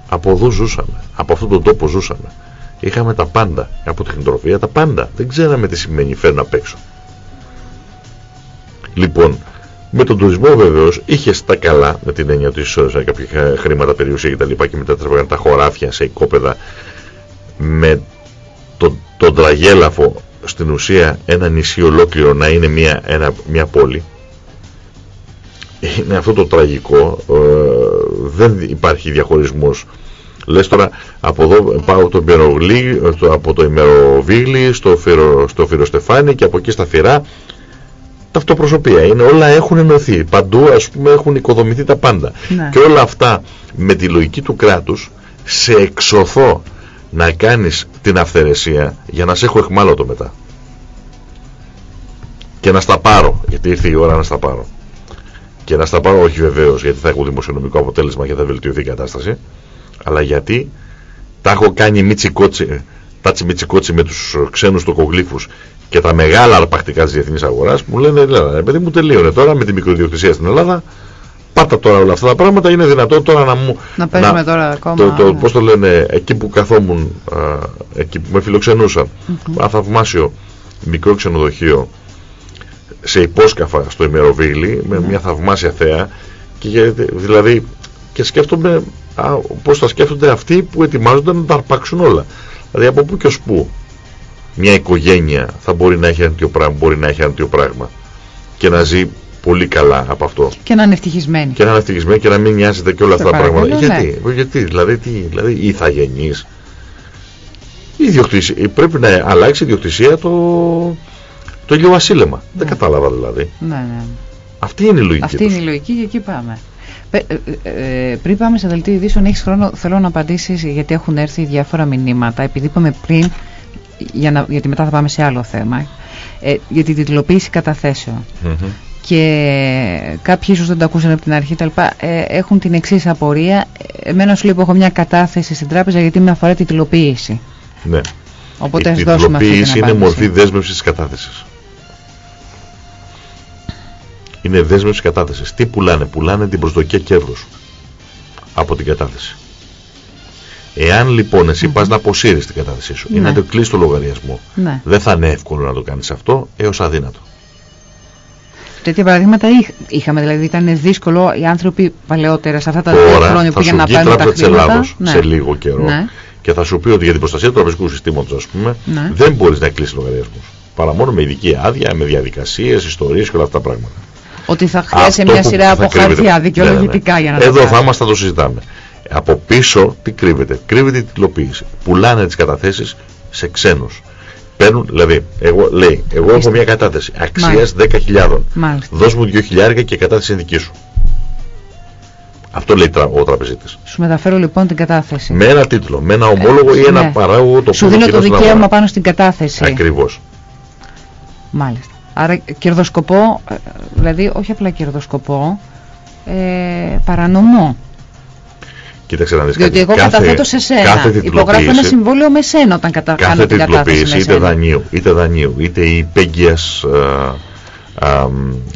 Από εδώ ζούσαμε, από αυτόν τον τόπο ζούσαμε. Είχαμε τα πάντα, από την τροφία τα πάντα. Δεν ξέραμε τι σημαίνει φέρνω απ' έξω. Λοιπόν, με τον τουρισμό βεβαίως είχε τα καλά, με την έννοια ότι εισόδησαν κάποια χρήματα περιουσία κτλ. Και, και μετά τρέφαγαν τα χωράφια σε οικόπεδα με τον, τον τραγέλαφο στην ουσία ένα νησί ολόκληρο να είναι μια, ένα, μια πόλη είναι αυτό το τραγικό ε, δεν υπάρχει διαχωρισμός. Λες τώρα από εδώ πάω το από το ημεροβίγλι στο, φυρο, στο φυροστεφάνι και από εκεί στα φυρά ταυτοπροσωπεία είναι όλα έχουν ενωθεί. Παντού ας πούμε έχουν οικοδομηθεί τα πάντα. Ναι. και όλα αυτά με τη λογική του κράτους σε εξωθώ να κάνεις την αυθαιρεσία για να σε έχω εχμάλωτο μετά. Και να στα πάρω γιατί ήρθε η ώρα να στα πάρω και να στα πάρω όχι βεβαίως γιατί θα έχω δημοσιονομικό αποτέλεσμα και θα βελτιωθεί η κατάσταση αλλά γιατί τα έχω κάνει μίτσι τάτσι μίτσι με τους ξένους τοκογλύφους και τα μεγάλα αρπακτικά της διεθνής αγοράς μου λένε Ελλάδα, παιδί μου τελείωνε τώρα με τη μικροδιοκτησία στην Ελλάδα. Πάτα τώρα όλα αυτά τα πράγματα είναι δυνατόν τώρα να μου να παίζουμε τώρα ακόμα το, το, πώς το λένε εκεί που καθόμουν α, εκεί που με φιλοξενούσαν. Mm -hmm. ένα θαυμάσιο μικρό ξενοδοχείο σε υπόσκαφα στο ημεροβίλι με μια θαυμάσια θέα και δηλαδή και σκέφτομαι α, πώς θα σκέφτονται αυτοί που ετοιμάζονται να τα αρπάξουν όλα δηλαδή από πού και ως πού μια οικογένεια θα μπορεί να έχει αντίο πράγμα, μπορεί να έχει αντίο πράγμα και να ζει πολύ καλά από αυτό. Και να είναι ευτυχισμένη. Και να είναι ευτυχισμένη και να μην νοιάζεται και όλα αυτά τα πράγματα. Ναι. Γιατί, γιατί, δηλαδή, τι, δηλαδή η ηθαγενής, η πρέπει να αλλάξει η ιδιοκτησία το, το ηλιοβασίλεμα. Ναι. Δεν κατάλαβα δηλαδή. Ναι, ναι. Αυτή είναι η λογική. Αυτή είναι η λογική και εκεί πάμε. Ε, ε, ε, πριν πάμε σε δελτίο ειδήσεων, έχεις χρόνο, θέλω να απαντήσεις γιατί έχουν έρθει διάφορα μηνύματα. Επειδή είπαμε πριν, για να, γιατί μετά θα πάμε σε άλλο θέμα, ε, για την τιτλοποίηση καταθέσεων. Mm -hmm. Και κάποιοι ίσως δεν το ακούσαν από την αρχή, τα ε, έχουν την εξής απορία. Εμένα σου λέει που έχω μια κατάθεση στην τράπεζα γιατί με αφορά τη τιτλοποίηση. Ναι. Οπότε η τιτλοποίηση είναι μορφή δέσμευσης της κατάθεσης. Είναι δέσμευση κατάθεσης. Τι πουλάνε, πουλάνε την προσδοκία κέρδους. από την κατάθεση. Εάν λοιπόν εσύ mm πας να αποσύρεις την κατάθεσή σου ή να Ναι. το κλείσει το λογαριασμό, Ναι. δεν θα είναι εύκολο να το κάνεις αυτό έως αδύνατο. Τέτοια παραδείγματα είχ- είχαμε, δηλαδή ήταν δύσκολο οι άνθρωποι παλαιότερα σε αυτά τα δύο Τώρα χρόνια που θα πήγαιναν σου να βγει η παίρνουν τα Τράπεζα της χρήματα. Ελλάδος Ναι. σε λίγο καιρό Ναι. και θα σου πει ότι για την προστασία του τραπεζικού συστήματος ας πούμε Ναι. δεν μπορείς να κλείσεις λογαριασμούς. Παρά μόνο με ειδική άδεια, με διαδικασίες, ιστορίες και όλα αυτά τα πράγματα. Ότι θα χρειάζεται Αυτό μια που σειρά θα από κρύβεται. χαρτιά Ναι, ναι, ναι. δικαιολογητικά για να Εδώ το θα κάνεις. είμαστε, θα το συζητάμε. Από πίσω τι κρύβεται; Κρύβεται η τιτλοποίηση. Πουλάνε τις καταθέσεις σε ξένους. Παίρνουν, δηλαδή, εγώ, λέει, εγώ έχω Είστε. μια κατάθεση αξίας Μάλιστα. 10.000. Μάλιστα. Δώσ' μου 2.000 και η κατάθεση είναι δική σου. Αυτό λέει τρα- ο τραπεζίτης. Σου μεταφέρω λοιπόν την κατάθεση. Με ένα τίτλο, με ένα ομόλογο ή ένα ναι. παράγωγο το Σου οποίο δίνω το κοινός στην δικαίωμα αγορά. πάνω στην κατάθεση. Ακριβώς. Μάλιστα. Άρα κερδοσκοπώ, ε, δηλαδή όχι απλά κερδοσκοπώ, ε, παρανομώ. Κοίταξε να δεις Διότι κάτι. εγώ Κάθε- καταθέτω σε σένα. Κάθε Υπογράφω ένα τιτλοποίηση- συμβόλαιο με σένα όταν κατα... κάνω κάθε την κατάθεση τιτλοποίηση με είτε σένα. δανείου, είτε δανείου, είτε υπέγγειας α, α,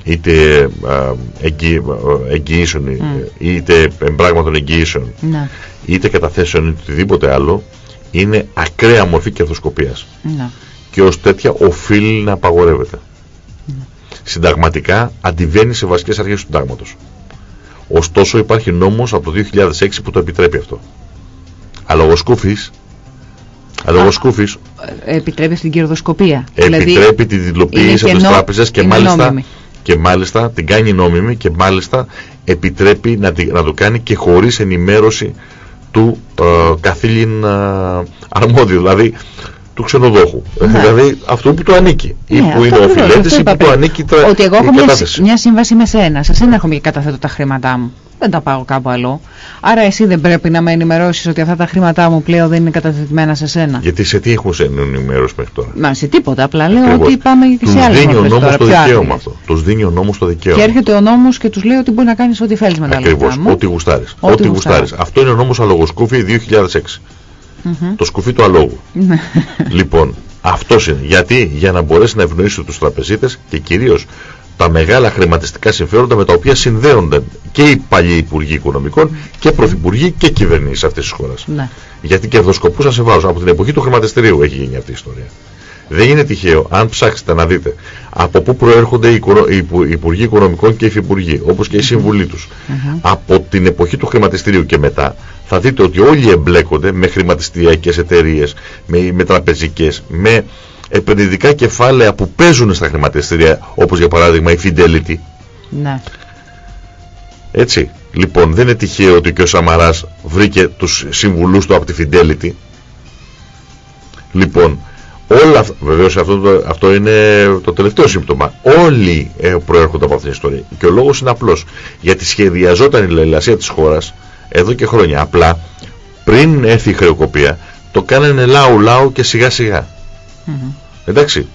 είτε α, εγγυ, α, εγγυήσεων, είτε εμπράγματων εγγυήσεων, Ναι, είτε καταθέσεων είτε οτιδήποτε άλλο, είναι ακραία μορφή κερδοσκοπίας. ναι. Και ως τέτοια οφείλει να απαγορεύεται. Συνταγματικά αντιβαίνει σε βασικές αρχές του συντάγματος. Ωστόσο υπάρχει νόμος από το 2006 που το επιτρέπει αυτό. Αλλά ο Σκούφης, αλλά ο Σκούφης Ε, Επιτρέπει στην κερδοσκοπία. Δηλαδή, επιτρέπει την τιτλοποίηση από τις κενό- τράπεζες και είναι μάλιστα, νόμιμη. και μάλιστα την κάνει νόμιμη και μάλιστα επιτρέπει να, τη- να το κάνει και χωρίς ενημέρωση του ε, καθήλυν ε, αρμόδιου, δηλαδή του ξενοδόχου. Ναι. δηλαδή αυτού που το ανήκει. Ή Ναι, που αυτό είναι ο ακριβώς, φιλέτης αυτό ή είπα που το πριν. ανήκει τρα- Ότι εγώ η έχω μια, κατάθεση. μια σύμβαση με σένα. Σε σένα έρχομαι και καταθέτω τα χρήματά μου. Δεν τα πάω κάπου αλλού. Άρα εσύ δεν πρέπει να με ενημερώσεις ότι αυτά τα χρήματά μου πλέον δεν είναι καταθετημένα σε σένα. Γιατί σε τι έχουν σε ενημέρωση μέχρι τώρα; Μα σε τίποτα. Απλά λέω Ακριβώς. ότι πάμε και Τους σε άλλε δίνει ο μορφές νόμος τώρα. το πιο δικαίωμα άθλιες. αυτό. Τους δίνει ο νόμος το δικαίωμα. Και έρχεται ο νόμος και τους λέει ότι μπορεί να κάνεις ό,τι θέλεις με τα Ακριβώς, λεφτά μου. ό,τι γουστάρεις. Ό,τι Ό,τι γουστάρεις. γουστάρεις. Αυτό είναι ο νόμος αλογοσκούφι 2006. Μμμ. Το σκουφί του αλόγου. Ναι. λοιπόν, αυτός είναι. Γιατί, για να μπορέσει να ευνοήσει τους τραπεζίτες και κυρίως τα μεγάλα χρηματιστικά συμφέροντα με τα οποία συνδέονται και οι παλιοί υπουργοί οικονομικών και πρωθυπουργοί και κυβερνήσεις αυτής της χώρας. Ναι. Γιατί κερδοσκοπούσαν σε βάρος. Από την εποχή του χρηματιστηρίου έχει γίνει αυτή η ιστορία. Δεν είναι τυχαίο, αν ψάξετε να δείτε από πού προέρχονται οι οικονο- οι υπου- οι υπουργοί οικονομικών και οι υφυπουργοί, όπως και οι σύμβουλοι τους. Από την εποχή του χρηματιστηρίου και μετά, θα δείτε ότι όλοι εμπλέκονται με χρηματιστηριακές εταιρείες, με, με τραπεζικές, με επενδυτικά κεφάλαια που παίζουν στα χρηματιστηρία, όπως για παράδειγμα η Fidelity. ναι. Έτσι. Λοιπόν, δεν είναι τυχαίο ότι και ο Σαμαράς βρήκε τους συμβουλούς του από τη Fidelity. Λοιπόν, όλα αυτά, βεβαίως αυτό, το- αυτό είναι το τελευταίο σύμπτωμα. Όλοι ε, προέρχονται από αυτήν την ιστορία. Και ο λόγος είναι απλός. Γιατί σχεδιαζόταν η λαϊλασία της χώρας εδώ και χρόνια. Απλά, πριν έρθει η χρεοκοπία, το κάνανε λάου λάου και σιγά σιγά. Μμμ. Εντάξει.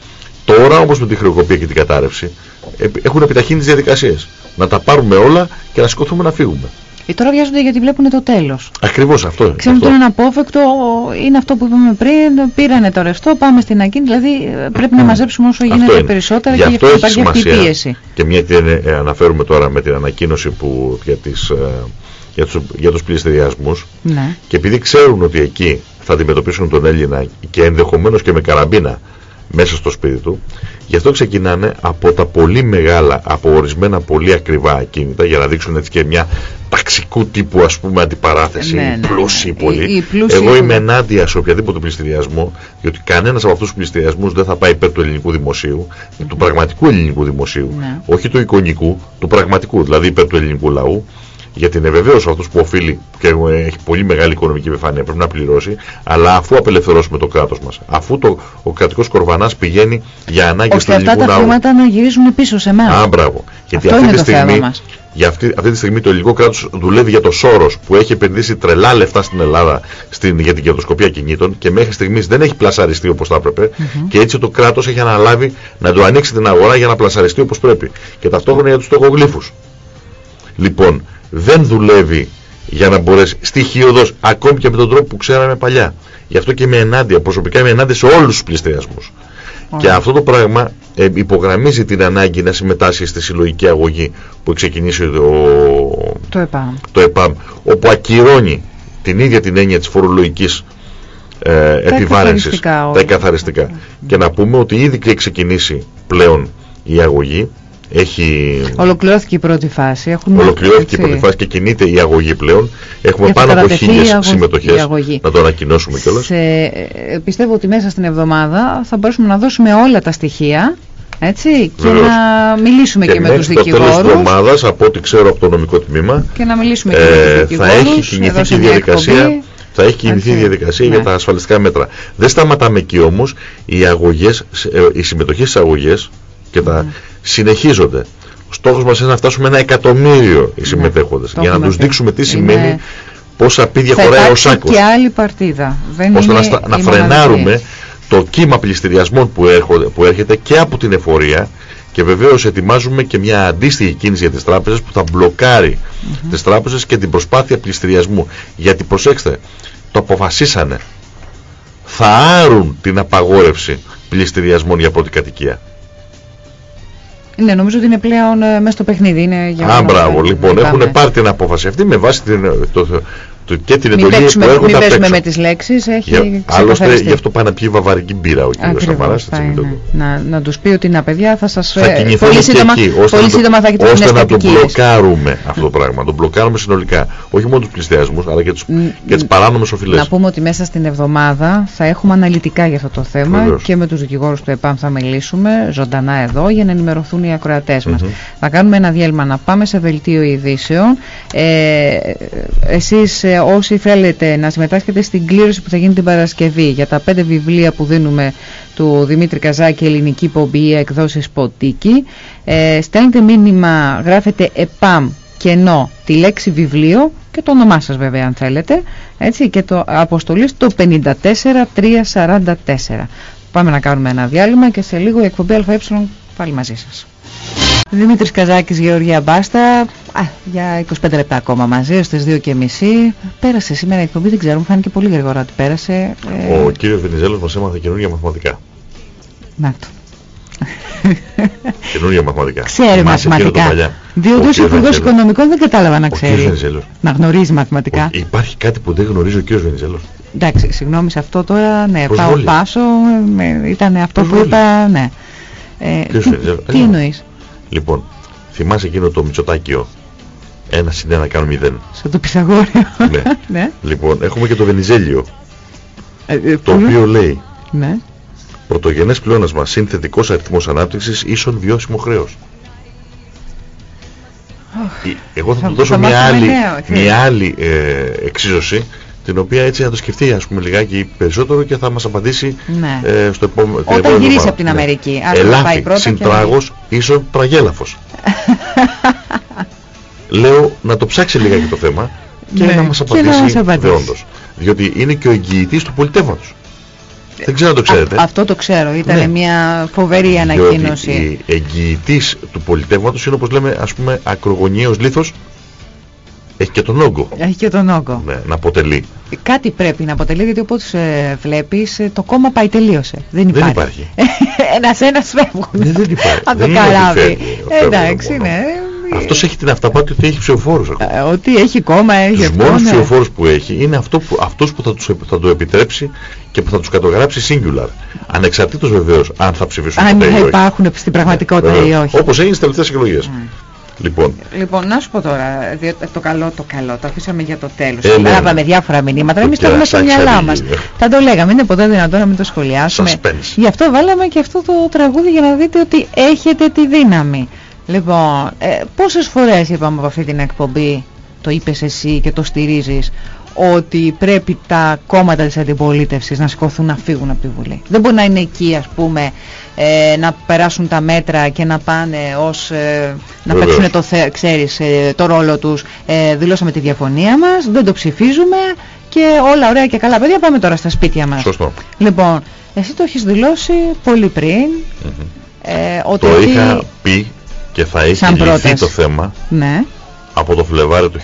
Τώρα όμως με τη χρεοκοπία και την κατάρρευση επ- έχουν επιταχύνει τις διαδικασίες. Να τα πάρουμε όλα και να σηκωθούμε να φύγουμε. Ε, τώρα βιάζονται γιατί βλέπουν το τέλος. Ακριβώς αυτό. Ξέρουν αυτό. ότι είναι αναπόφευκτο, είναι αυτό που είπαμε πριν, πήρανε το ρευστό, πάμε στην ακίνητη, δηλαδή ε, πρέπει να μαζέψουμε όσο Αυτό γίνεται είναι. περισσότερα Γι' και γι' αυτό αυτό έχει υπάρχει αυτή η σημασία. πίεση. Και μια και ε, αναφέρουμε τώρα με την ανακοίνωση που, για, τις, ε, για, τους, για τους πληστηριασμούς Ναι. και επειδή ξέρουν ότι εκεί θα αντιμετωπίσουν τον Έλληνα και ενδεχομένως και με καραμπίνα μέσα στο σπίτι του, γι' αυτό ξεκινάνε από τα πολύ μεγάλα, από ορισμένα πολύ ακριβά ακίνητα για να δείξουν έτσι και μια ταξικού τύπου ας πούμε αντιπαράθεση, Ναι, ναι, ναι. πλούσιοι Οι- πολύ. οι πλούσιοι Εγώ που- είμαι ενάντια σε οποιαδήποτε πληστηριασμό, διότι κανένας από αυτούς τους πληστηριασμούς δεν θα πάει υπέρ του ελληνικού δημοσίου, του πραγματικού ελληνικού δημοσίου, Ναι. όχι του εικονικού, του πραγματικού, δηλαδή υπέρ του ελληνικού λαού, γιατί είναι βεβαίως αυτός που οφείλει και έχει πολύ μεγάλη οικονομική επιφάνεια πρέπει να πληρώσει, αλλά αφού απελευθερώσουμε το κράτος μας, αφού το, ο κρατικός κορβανάς πηγαίνει για ανάγκες του ώστε αυτά ελληνικού τα λαού. χρήματα να γυρίζουν πίσω σε εμάς. Α, μπράβο. Γιατί Αυτό αυτή είναι τη το θέμα στιγμή, μας. για αυτή, αυτή τη στιγμή το ελληνικό κράτος δουλεύει για το Σόρος που έχει επενδύσει τρελά λεφτά στην Ελλάδα στην, για την κερδοσκοπία κινήτων και μέχρι στιγμής δεν έχει πλασαριστεί όπως θα έπρεπε. Και έτσι το κράτος έχει αναλάβει να το ανοίξει την αγορά για να πλασαριστεί όπως πρέπει. Και ταυτόχρονα για τους τοκογλύφου. Λοιπόν, δεν δουλεύει για να μπορέσει στοιχείοδος ακόμη και με τον τρόπο που ξέραμε παλιά. Γι' αυτό και είμαι ενάντια, προσωπικά είμαι ενάντια σε όλους τους πληστηριασμούς. Και αυτό το πράγμα ε, υπογραμμίζει την ανάγκη να συμμετάσχει στη συλλογική αγωγή που έχει ξεκινήσει το, Το ΕΠΑΜ. Το ΕΠΑΜ, όπου ακυρώνει την ίδια την έννοια της φορολογικής ε, επιβάρυνσης, τα εκαθαριστικά. Και να πούμε ότι ήδη έχει ξεκινήσει πλέον η αγωγή. Έχει... Ολοκληρώθηκε η πρώτη φάση. Έχουμε... Ολοκληρώθηκε η πρώτη φάση και κινείται η αγωγή πλέον. Έχουμε πάνω από χίλιες συμμετοχές. Να το ανακοινώσουμε κιόλας. Σε... Ε, πιστεύω ότι μέσα στην εβδομάδα θα μπορέσουμε να δώσουμε όλα τα στοιχεία έτσι, και να μιλήσουμε και, και με τους δικηγόρους. Και μέχρι το εβδομάδας, από ό,τι ξέρω από το νομικό τμήμα, και να μιλήσουμε και με τους δικηγόρους, θα έχει κινηθεί η διαδικασία θα έχει κινηθεί η διαδικασία για ναι. τα ασφαλιστικά μέτρα. Δεν σταματάμε εκεί όμως, οι, αγωγές, ε, οι συμμετοχές στις αγωγές και τα συνεχίζονται. Ο στόχος μας είναι να φτάσουμε ένα εκατομμύριο οι ναι. συμμετέχοντες, για να τους δείξουμε τι σημαίνει πόσα πίδια χωράει ο σάκος. και άλλη παρτίδα. Δεν ώστε να, να φρενάρουμε το κύμα πληστηριασμών που, που έρχεται και από την εφορία και βεβαίως ετοιμάζουμε και μια αντίστοιχη κίνηση για τις τράπεζες που θα μπλοκάρει mm -hmm. τις τράπεζες και την προσπάθεια πληστηριασμού. Γιατί προσέξτε, το αποφασίσανε. Θα άρουν την απαγόρευση πληστηριασμών για πρώτη κατοικία. Ναι, νομίζω ότι είναι πλέον ε, μέσα στο παιχνίδι. Είναι για Α, μπράβο. Λοιπόν, έχουν πάρει την απόφαση αυτή με βάση την, το, το, και την εντολή που έχουν Μην παίζουμε με τις λέξεις, έχει για, Άλλωστε γι' αυτό πάει να πιει βαβαρική μπύρα ο κ. Σαμαράς. Να, να τους πει ότι είναι παιδιά θα σας θα ε, πολύ σύντομα, εκεί, πολύ σύντομα θα έχετε ώστε να το μπλοκάρουμε αυτό το πράγμα, να το μπλοκάρουμε συνολικά. Όχι μόνο τους πληστηριασμούς αλλά και, τους, και τις παράνομες οφειλές. Να πούμε ότι μέσα στην εβδομάδα θα έχουμε αναλυτικά για αυτό το θέμα Βεβαίως. και με τους δικηγόρους του ΕΠΑΜ θα μιλήσουμε ζωντανά εδώ για να ενημερωθούν οι ακροατές μας. Θα κάνουμε ένα διάλειμμα να πάμε σε δελτίο ειδήσεων. Ε, εσείς ε, όσοι θέλετε να συμμετάσχετε στην κλήρωση που θα γίνει την Παρασκευή για τα πέντε βιβλία που δίνουμε του Δημήτρη Καζάκη Ελληνική Πομπή εκδόσεις Ποτίκη ε, στέλνετε μήνυμα, γράφετε ΕΠΑΜ κενό τη λέξη βιβλίο και το όνομά σας βέβαια αν θέλετε έτσι, και το αποστολή στο 54344 πάμε να κάνουμε ένα διάλειμμα και σε λίγο η εκπομπή ΑΕ πάλι μαζί σας Δημήτρης Καζάκης, Γεωργία Μπάστα, α, για 25 λεπτά ακόμα μαζί, στις 2 και μισή. Πέρασε σήμερα η εκπομπή, δεν ξέρω, μου φάνηκε πολύ γρήγορα ότι πέρασε. Ε. Ο κύριος Βενιζέλος μας έμαθε καινούργια μαθηματικά. Να το. καινούργια μαθηματικά. Ξέρει μαθηματικά. Διότι ως υπουργός οικονομικών δεν κατάλαβα να ξέρει. Να γνωρίζει μαθηματικά. Ο, υπάρχει κάτι που δεν γνωρίζει ο κύριος Βενιζέλος. Εντάξει, συγγνώμη σε αυτό τώρα, ναι, πάω πάσο, ήταν αυτό που είπα, ναι. Ε, τι, τι εννοείς; Λοιπόν, θυμάσαι εκείνο το Μητσοτάκιο. Ένα συν ένα κάνουν μηδέν. Σε το Πυθαγόριο. Ναι. ναι. Λοιπόν, έχουμε και το Βενιζέλιο. Ε, ε, το οποίο λέει. Ναι. Πρωτογενές πλεόνασμα συνθετικός αριθμός ανάπτυξης ίσον βιώσιμο χρέος. Oh, Εγώ θα, του δώσω μια άλλη, μια άλλη ε, εξίσωση την οποία έτσι να το σκεφτεί ας πούμε λιγάκι περισσότερο και θα μας απαντήσει ναι. ε, στο επόμενο Όταν γυρίσει από την ναι. Αμερική. Ναι. Ελάφι, συντράγος, και... ίσον τραγέλαφος. Λέω να το ψάξει λιγάκι το θέμα και ναι, να μας απαντήσει δεόντως. Διότι είναι και ο εγγυητής του πολιτεύματος. Δεν ξέρω αν το ξέρετε. αυτό το ξέρω. Ήταν ναι. μια φοβερή ανακοίνωση. Διότι η εγγυητής του πολιτεύματος είναι όπως λέμε ας πούμε ακρογωνιαίος λίθος έχει και τον όγκο. Έχει και τον όγκο. Ναι, να αποτελεί. Κάτι πρέπει να αποτελεί, γιατί όπως ε, βλέπεις ε, το κόμμα πάει τελείωσε. Δεν υπάρχει. Δεν υπάρχει. Ένας-ένας φεύγουν. Ναι, δεν υπάρχει. Από το καράβι. Εντάξει, ναι. Αυτός έχει την αυταπάτη ότι έχει ψηφοφόρους Ε, ότι έχει κόμμα, έχει Τους μόνους ναι. ψηφοφόρους που έχει είναι αυτό που, αυτός που θα, τους, θα το επιτρέψει και που θα τους κατογράψει singular. Ανεξαρτήτως βεβαίως αν θα ψηφίσουν αν θα υπάρχουν στην πραγματικότητα ή όχι. Όπως έγινε στις τελευταίες εκλογές. Mm. Λοιπόν. λοιπόν, να σου πω τώρα, το καλό, το καλό, το αφήσαμε για το τέλος. Ε, Λάβαμε ναι. διάφορα μηνύματα, εμείς το έχουμε στο μυαλά μας. Θα το λέγαμε, είναι ποτέ δυνατόν να μην το σχολιάσουμε. Suspense. Γι' αυτό βάλαμε και αυτό το τραγούδι για να δείτε ότι έχετε τη δύναμη. Λοιπόν, ε, πόσες φορές είπαμε από αυτή την εκπομπή, το είπες εσύ και το στηρίζεις, ότι πρέπει τα κόμματα της αντιπολίτευσης να σηκωθούν να φύγουν από τη Βουλή. Δεν μπορεί να είναι εκεί ας πούμε ε, να περάσουν τα μέτρα και να πάνε ως ε, να παίξουν το, ξέρεις, ε, το ρόλο τους ε, δηλώσαμε τη διαφωνία μας, δεν το ψηφίζουμε και όλα ωραία και καλά παιδιά πάμε τώρα στα σπίτια μας. Σωστό. Λοιπόν, εσύ το έχεις δηλώσει πολύ πριν mm -hmm. ε, ότι το είχα πει και θα έχει λυθεί το θέμα ναι από το Φλεβάρι του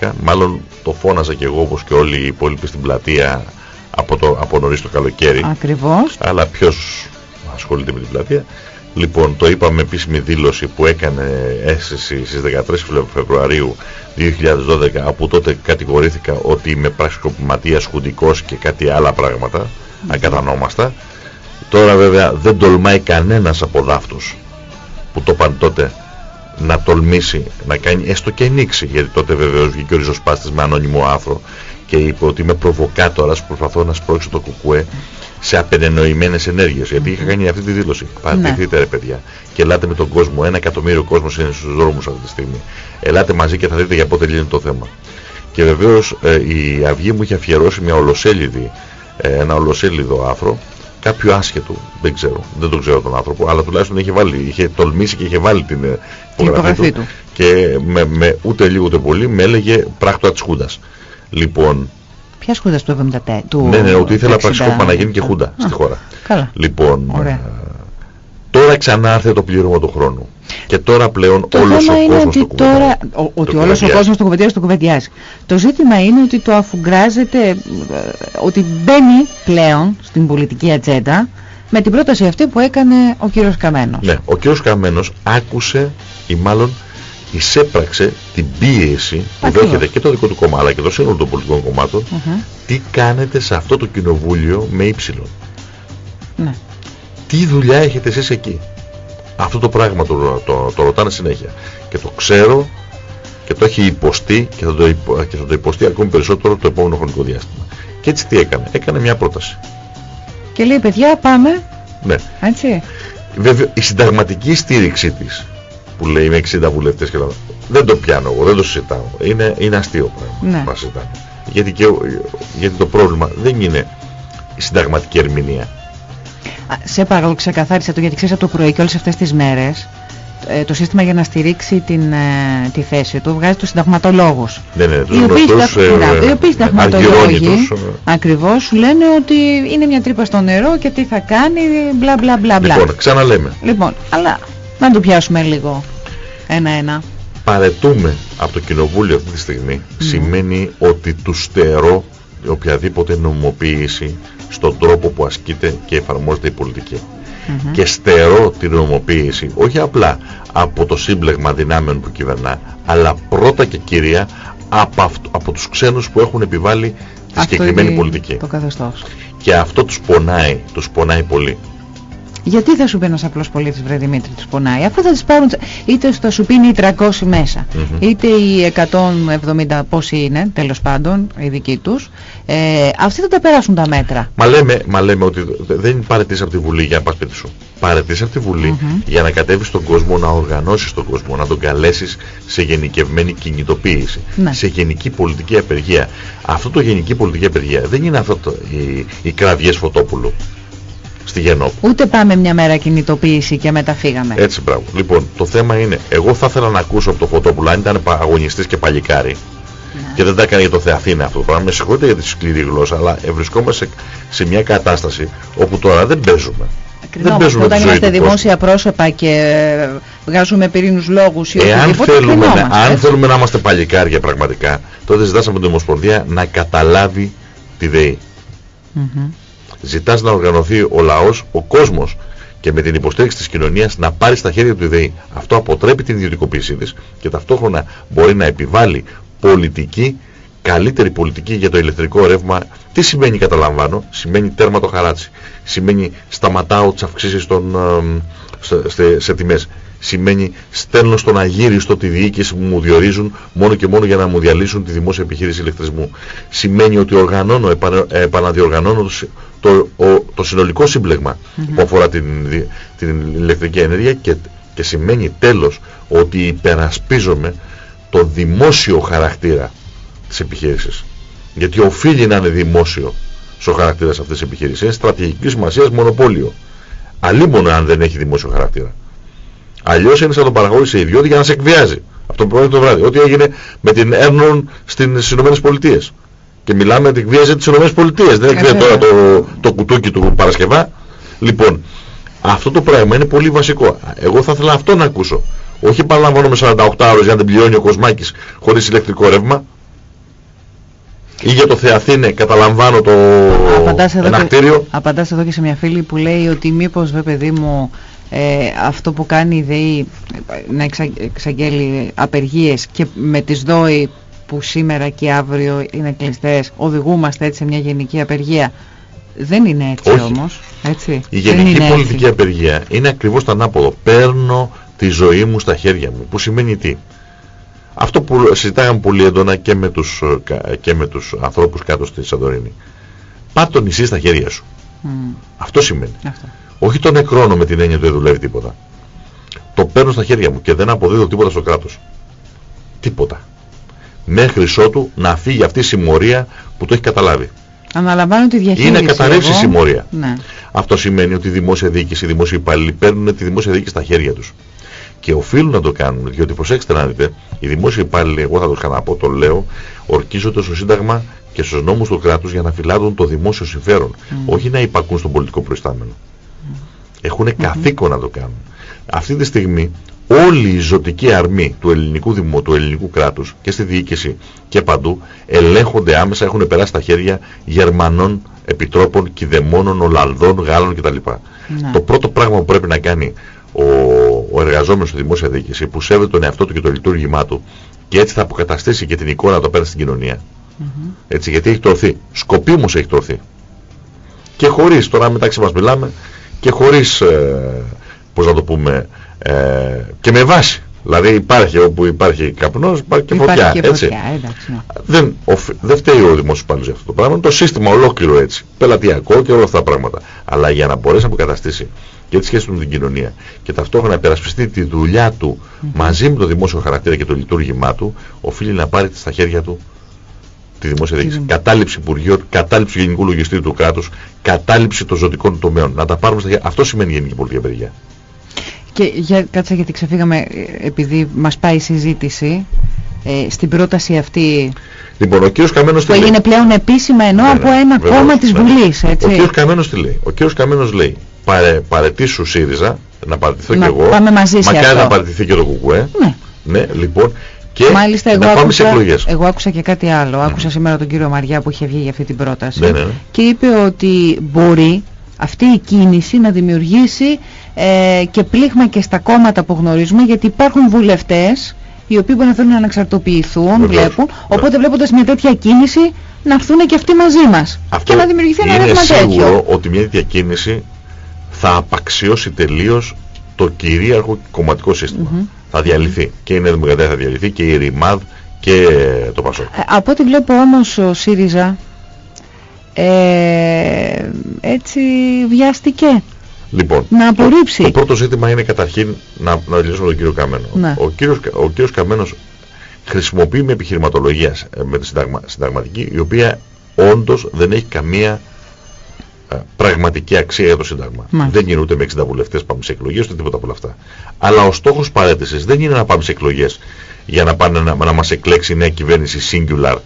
2012 μάλλον το φώναζα και εγώ όπως και όλοι οι υπόλοιποι στην πλατεία από, το, από νωρίς το καλοκαίρι. Ακριβώς. Αλλά ποιος ασχολείται με την πλατεία. Λοιπόν, το είπαμε επίσημη δήλωση που έκανε αίσθηση στις 13 Φεβρουαρίου 2012 από τότε κατηγορήθηκα ότι είμαι πραξικοπηματίας, χουντικός και κάτι άλλα πράγματα ακατανόμαστα τώρα βέβαια δεν τολμάει κανένας από δάφτους που το είπαν τότε να τολμήσει να κάνει έστω και νήξη γιατί τότε βεβαίως βγήκε ο ριζοσπάστης με ανώνυμο άφρο και είπε ότι είμαι προβοκάτορας που προσπαθώ να σπρώξω το κουκουέ σε απενενοημένες ενέργειες γιατί είχα κάνει αυτή τη δήλωση. Παρατηρηθείτε ναι. ρε παιδιά και ελάτε με τον κόσμο ένα εκατομμύριο κόσμος είναι στους δρόμους αυτή τη στιγμή. Ελάτε μαζί και θα δείτε για πότε λύνει το θέμα. Και βεβαίως ε, η Αυγή μου είχε αφιερώσει μια ολοσέλιδη, ε, ένα ολοσέλιδο άφρο κάποιο άσχετο, δεν ξέρω, δεν τον ξέρω τον άνθρωπο, αλλά τουλάχιστον είχε, βάλει, είχε τολμήσει και είχε βάλει την ε, υπογραφή του, και με, με, ούτε λίγο ούτε πολύ με έλεγε πράκτορα της Χούντας. Λοιπόν, Ποια Χούντας του 74. Του ναι, ναι, ότι ήθελα πραξικόπημα να γίνει και Χούντα στη χώρα. Καλά. Λοιπόν, Ωραία. Τώρα ξανά έρθε το πλήρωμα του χρόνου. Και τώρα πλέον το όλος ο κόσμος ότι το τώρα, ο, Ότι όλος ο κόσμος το κουβεντιάζει, το κουβεντιάζει. Το ζήτημα είναι ότι το αφουγκράζεται, ε, ότι μπαίνει πλέον στην πολιτική ατζέντα με την πρόταση αυτή που έκανε ο κύριος Καμένος. Ναι, ο κύριος Καμένος άκουσε ή μάλλον εισέπραξε την πίεση που δέχεται και το δικό του κόμμα αλλά και το σύνολο των πολιτικών κομμάτων τι κάνετε σε αυτό το κοινοβούλιο με ύψιλον. Ναι. Τι δουλειά έχετε εσείς εκεί. Αυτό το πράγμα το, το, το, ρωτάνε συνέχεια. Και το ξέρω και το έχει υποστεί και θα το, υπο, και θα το υποστεί ακόμη περισσότερο το επόμενο χρονικό διάστημα. Και έτσι τι έκανε. Έκανε μια πρόταση. Και λέει παιδιά πάμε. Ναι. Έτσι. Βέβαια η συνταγματική στήριξή της που λέει με 60 βουλευτές και όλα. Δεν το πιάνω εγώ, δεν το συζητάω. Είναι, είναι αστείο πράγμα ναι. Γιατί, και, γιατί το πρόβλημα δεν είναι η συνταγματική ερμηνεία. Σε παρακαλώ ξεκαθάρισε το γιατί ξέρεις από το πρωί και όλες αυτές τις μέρες ε, το σύστημα για να στηρίξει την, ε, τη θέση του βγάζει τους συνταγματολόγους. Ναι, ναι, τους οι οποίοι, γνωστούς, ε, οι οποίοι συνταγματολόγοι ακριβώς σου λένε ότι είναι μια τρύπα στο νερό και τι θα κάνει μπλα μπλα μπλα μπλα. Λοιπόν, ξαναλέμε. Λοιπόν, αλλά να το πιάσουμε λίγο ένα-ένα. Παρετούμε από το κοινοβούλιο αυτή τη στιγμή σημαίνει ότι του στερώ οποιαδήποτε νομοποίηση στον τρόπο που ασκείται και εφαρμόζεται η πολιτική. Και στερώ την νομοποίηση όχι απλά από το σύμπλεγμα δυνάμεων που κυβερνά, αλλά πρώτα και κυρία από, αυτ, από τους ξένους που έχουν επιβάλει τη συγκεκριμένη πολιτική. Το καθεστώς. Και αυτό τους πονάει, τους πονάει πολύ. Γιατί θα σου πει ένας απλός πολίτης βρε Δημήτρη τους πονάει. Αφού θα τις πάρουν είτε θα σου πίνει οι 300 μέσα είτε οι 170 πόσοι είναι τέλος πάντων οι δικοί τους ε, αυτοί θα τα περάσουν τα μέτρα. Μα λέμε, μα λέμε ότι δεν παρετήσεις από τη Βουλή για να πας σπίτι σου. Παρετήσεις από τη Βουλή για να κατέβεις στον κόσμο να οργανώσεις τον κόσμο να τον καλέσεις σε γενικευμένη κινητοποίηση ναι. σε γενική πολιτική απεργία. Αυτό το γενική πολιτική απεργία δεν είναι αυτό το, οι, οι κραυγές Φωτόπουλου στη Γενόπου. Ούτε πάμε μια μέρα κινητοποίηση και μετά φύγαμε. Έτσι, μπράβο. Λοιπόν, το θέμα είναι, εγώ θα ήθελα να ακούσω από το Φωτόπουλο, αν ήταν αγωνιστής και παλικάρι, ναι. και δεν τα έκανε για το Θεαθήνα αυτό το πράγμα, με συγχωρείτε για τη σκληρή γλώσσα, αλλά βρισκόμαστε σε, σε μια κατάσταση όπου τώρα δεν παίζουμε. Δεν παίζουμε όταν είμαστε δημόσια πρόσωπα και βγάζουμε πυρήνους λόγους ή Εάν θέλουμε, αν θέλουμε να είμαστε παλικάρια πραγματικά, τότε ζητάσαμε την Ομοσπονδία να καταλάβει τη ΔΕΗ. Mm ζητάς να οργανωθεί ο λαός, ο κόσμος και με την υποστήριξη της κοινωνίας να πάρει στα χέρια του ιδεή. Αυτό αποτρέπει την ιδιωτικοποίησή της και ταυτόχρονα μπορεί να επιβάλλει πολιτική, καλύτερη πολιτική για το ηλεκτρικό ρεύμα. Τι σημαίνει καταλαμβάνω, σημαίνει τέρμα το χαράτσι, σημαίνει σταματάω τις αυξήσεις των, σε, σε, σε τιμές σημαίνει στέλνω στον αγύριστο τη διοίκηση που μου διορίζουν μόνο και μόνο για να μου διαλύσουν τη δημόσια επιχείρηση ηλεκτρισμού. Σημαίνει ότι οργανώνω, επαναδιοργανώνω το, το συνολικό σύμπλεγμα που αφορά την, την ηλεκτρική ενέργεια και, και σημαίνει τέλος ότι υπερασπίζομαι το δημόσιο χαρακτήρα της επιχείρησης. Γιατί οφείλει να είναι δημόσιο στο χαρακτήρας αυτής της επιχείρησης. Είναι στρατηγική σημασίας μονοπόλιο. Αλλήμον αν δεν έχει δημόσιο χαρακτήρα. Αλλιώς είναι σαν τον παραγωγή σε ιδιώτη για να σε εκβιάζει. Αυτό που το βράδυ. Ό,τι έγινε με την Έρνον στις ΗΠΑ. Και μιλάμε ότι εκβίαζε τις ΗΠΑ. Δεν εκβίαζε τώρα το, το κουτούκι του Παρασκευά. Λοιπόν, αυτό το πράγμα είναι πολύ βασικό. Εγώ θα ήθελα αυτό να ακούσω. Όχι παραλαμβάνω με 48 ώρες για να δεν πληρώνει ο Κοσμάκης χωρίς ηλεκτρικό ρεύμα. Ή για το Θεαθήνε, καταλαμβάνω το Απαντάς εδώ, ενακτήριο. και, απαντάς εδώ και σε μια φίλη που λέει ότι μήπως βε παιδί μου ε, αυτό που κάνει η ΔΕΗ να εξα, εξαγγέλει απεργίες και με τις ΔΟΗ που σήμερα και αύριο είναι κλειστές οδηγούμαστε έτσι σε μια γενική απεργία δεν είναι έτσι Όχι. όμως έτσι. Η Δεν γενική είναι πολιτική έτσι. απεργία είναι ακριβώς το ανάποδο. Παίρνω τη ζωή μου στα χέρια μου. Που σημαίνει τι; Αυτό που συζητάγαμε πολύ έντονα και με τους, ε, κα- και με τους ανθρώπους κάτω στη Σαντορίνη. Πάρ' το νησί στα χέρια σου. Μμ, Αυτό σημαίνει. αυτό. Όχι το νεκρώνω με την έννοια ότι δεν δουλεύει τίποτα. Το παίρνω στα χέρια μου και δεν αποδίδω τίποτα στο κράτος. Τίποτα. Μέχρι ότου να φύγει αυτή η συμμορία που το έχει καταλάβει. Αναλαμβάνω τη διαχείριση Είναι καταρρεύσεις η εγώ. συμμορία. Ναι. Αυτό σημαίνει ότι η δημόσια διοίκηση, οι δημόσιοι υπάλληλοι παίρνουν τη δημόσια διοίκηση στα χέρια τους. Και οφείλουν να το κάνουν, διότι προσέξτε να δείτε, οι δημόσιοι υπάλληλοι, εγώ θα το ξαναπώ, το λέω, ορκίζονται στο Σύνταγμα και στους νόμους του κράτους για να φυλάτουν το δημόσιο συμφέρον. Όχι να υπακούν στον πολιτικό προϊστάμενο. Έχουν καθήκον να το κάνουν. Αυτή τη στιγμή όλη η ζωτική αρμή του ελληνικού δημο, του ελληνικού κράτους και στη διοίκηση και παντού ελέγχονται άμεσα, έχουν περάσει στα χέρια Γερμανών επιτρόπων, Κιδεμόνων, Ολλανδών, Γάλλων κτλ. Ναι. Το πρώτο πράγμα που πρέπει να κάνει ο, ο εργαζόμενος στη δημόσια διοίκηση που σέβεται τον εαυτό του και το λειτουργήμά του και έτσι θα αποκαταστήσει και την εικόνα του απέναντι στην κοινωνία. Έτσι, γιατί έχει τρωθεί. Σκοπίμως έχει τρωθεί. Και χωρίς, τώρα μεταξύ μας μιλάμε, και χωρίς, ε, πώς να το πούμε, ε, και με βάση. Δηλαδή υπάρχει όπου υπάρχει καπνός, υπάρχει και Υπάρχει φωτιά. και έτσι. φωτιά, εντάξει. ναι. Δεν, οφ- δεν φταίει ο δημόσιος υπάλληλος για αυτό το πράγμα, είναι το σύστημα ολόκληρο έτσι. Πελατειακό και όλα αυτά τα πράγματα. Αλλά για να μπορέσει να αποκαταστήσει και τη σχέση του με την κοινωνία και ταυτόχρονα να υπερασπιστεί τη δουλειά του μαζί με το δημόσιο χαρακτήρα και το λειτουργήμά του, οφείλει να πάρει στα χέρια του τη δημόσια διοίκηση. δημόσια. Κατάληψη υπουργείων, κατάληψη του γενικού λογιστήριου του κράτους, κατάληψη των ζωτικών τομέων. Να τα πάρουμε στα χέρια. Αυτό σημαίνει γενική πολιτική απεργία. Και για, κάτσε γιατί ξεφύγαμε ε, επειδή μας πάει η συζήτηση ε, στην πρόταση αυτή Λοιπόν, ο κύριος Καμένος που τι λέει; έγινε πλέον επίσημα ενώ Ναι, από ναι, ένα βεβαίως, κόμμα της ναι. Βουλής, έτσι. Ο κύριος Καμένος τι λέει; Ο κύριος Καμένος λέει παρε, παρετήσου ΣΥΡΙΖΑ, να παραιτηθώ Να κι εγώ. πάμε μαζί σε μακάρι αυτό. να παραιτηθεί και το ΚΚΕ. Ναι. Ναι, λοιπόν. Και Μάλιστα, εγώ να πάμε σε άκουσα, εκλογές. εγώ άκουσα και κάτι άλλο. Άκουσα σήμερα τον κύριο Μαριά που είχε βγει για αυτή την πρόταση Ναι, ναι, ναι. και είπε ότι μπορεί αυτή η κίνηση να δημιουργήσει ε, και πλήγμα και στα κόμματα που γνωρίζουμε γιατί υπάρχουν βουλευτές οι οποίοι μπορεί να θέλουν να αναξαρτοποιηθούν, Βεβαίως, βλέπουν, ναι. οπότε βλέποντας μια τέτοια κίνηση να έρθουν και αυτοί μαζί μας Αυτό και να δημιουργηθεί ένα είναι ρεύμα σίγουρο τέτοιο. ότι μια τέτοια κίνηση θα απαξιώσει τελείως το κυρίαρχο κομματικό σύστημα. Θα διαλυθεί. Και η Νέα Δημοκρατία θα διαλυθεί και η ΡΙΜΑΔ και το ΠΑΣΟΚ. Ε, Από ό,τι βλέπω όμως ο ΣΥΡΙΖΑ ε, έτσι βιάστηκε Λοιπόν, να το- απορρίψει. Το, πρώτο ζήτημα είναι καταρχήν να, να μιλήσουμε με τον κύριο Καμένο. Ναι. Ο, κύριος, ο κύριος Καμένος χρησιμοποιεί μια επιχειρηματολογία ε, με τη συνταγμα, συνταγματική η οποία όντως δεν έχει καμία ε, πραγματική αξία για το Σύνταγμα. Μάλιστα. Δεν είναι ούτε με 60 βουλευτές πάμε σε εκλογές ούτε τίποτα από όλα αυτά. Αλλά ο στόχος παρέτησης δεν είναι να πάμε σε εκλογές για να, πάνε να, να μας εκλέξει η νέα κυβέρνηση singular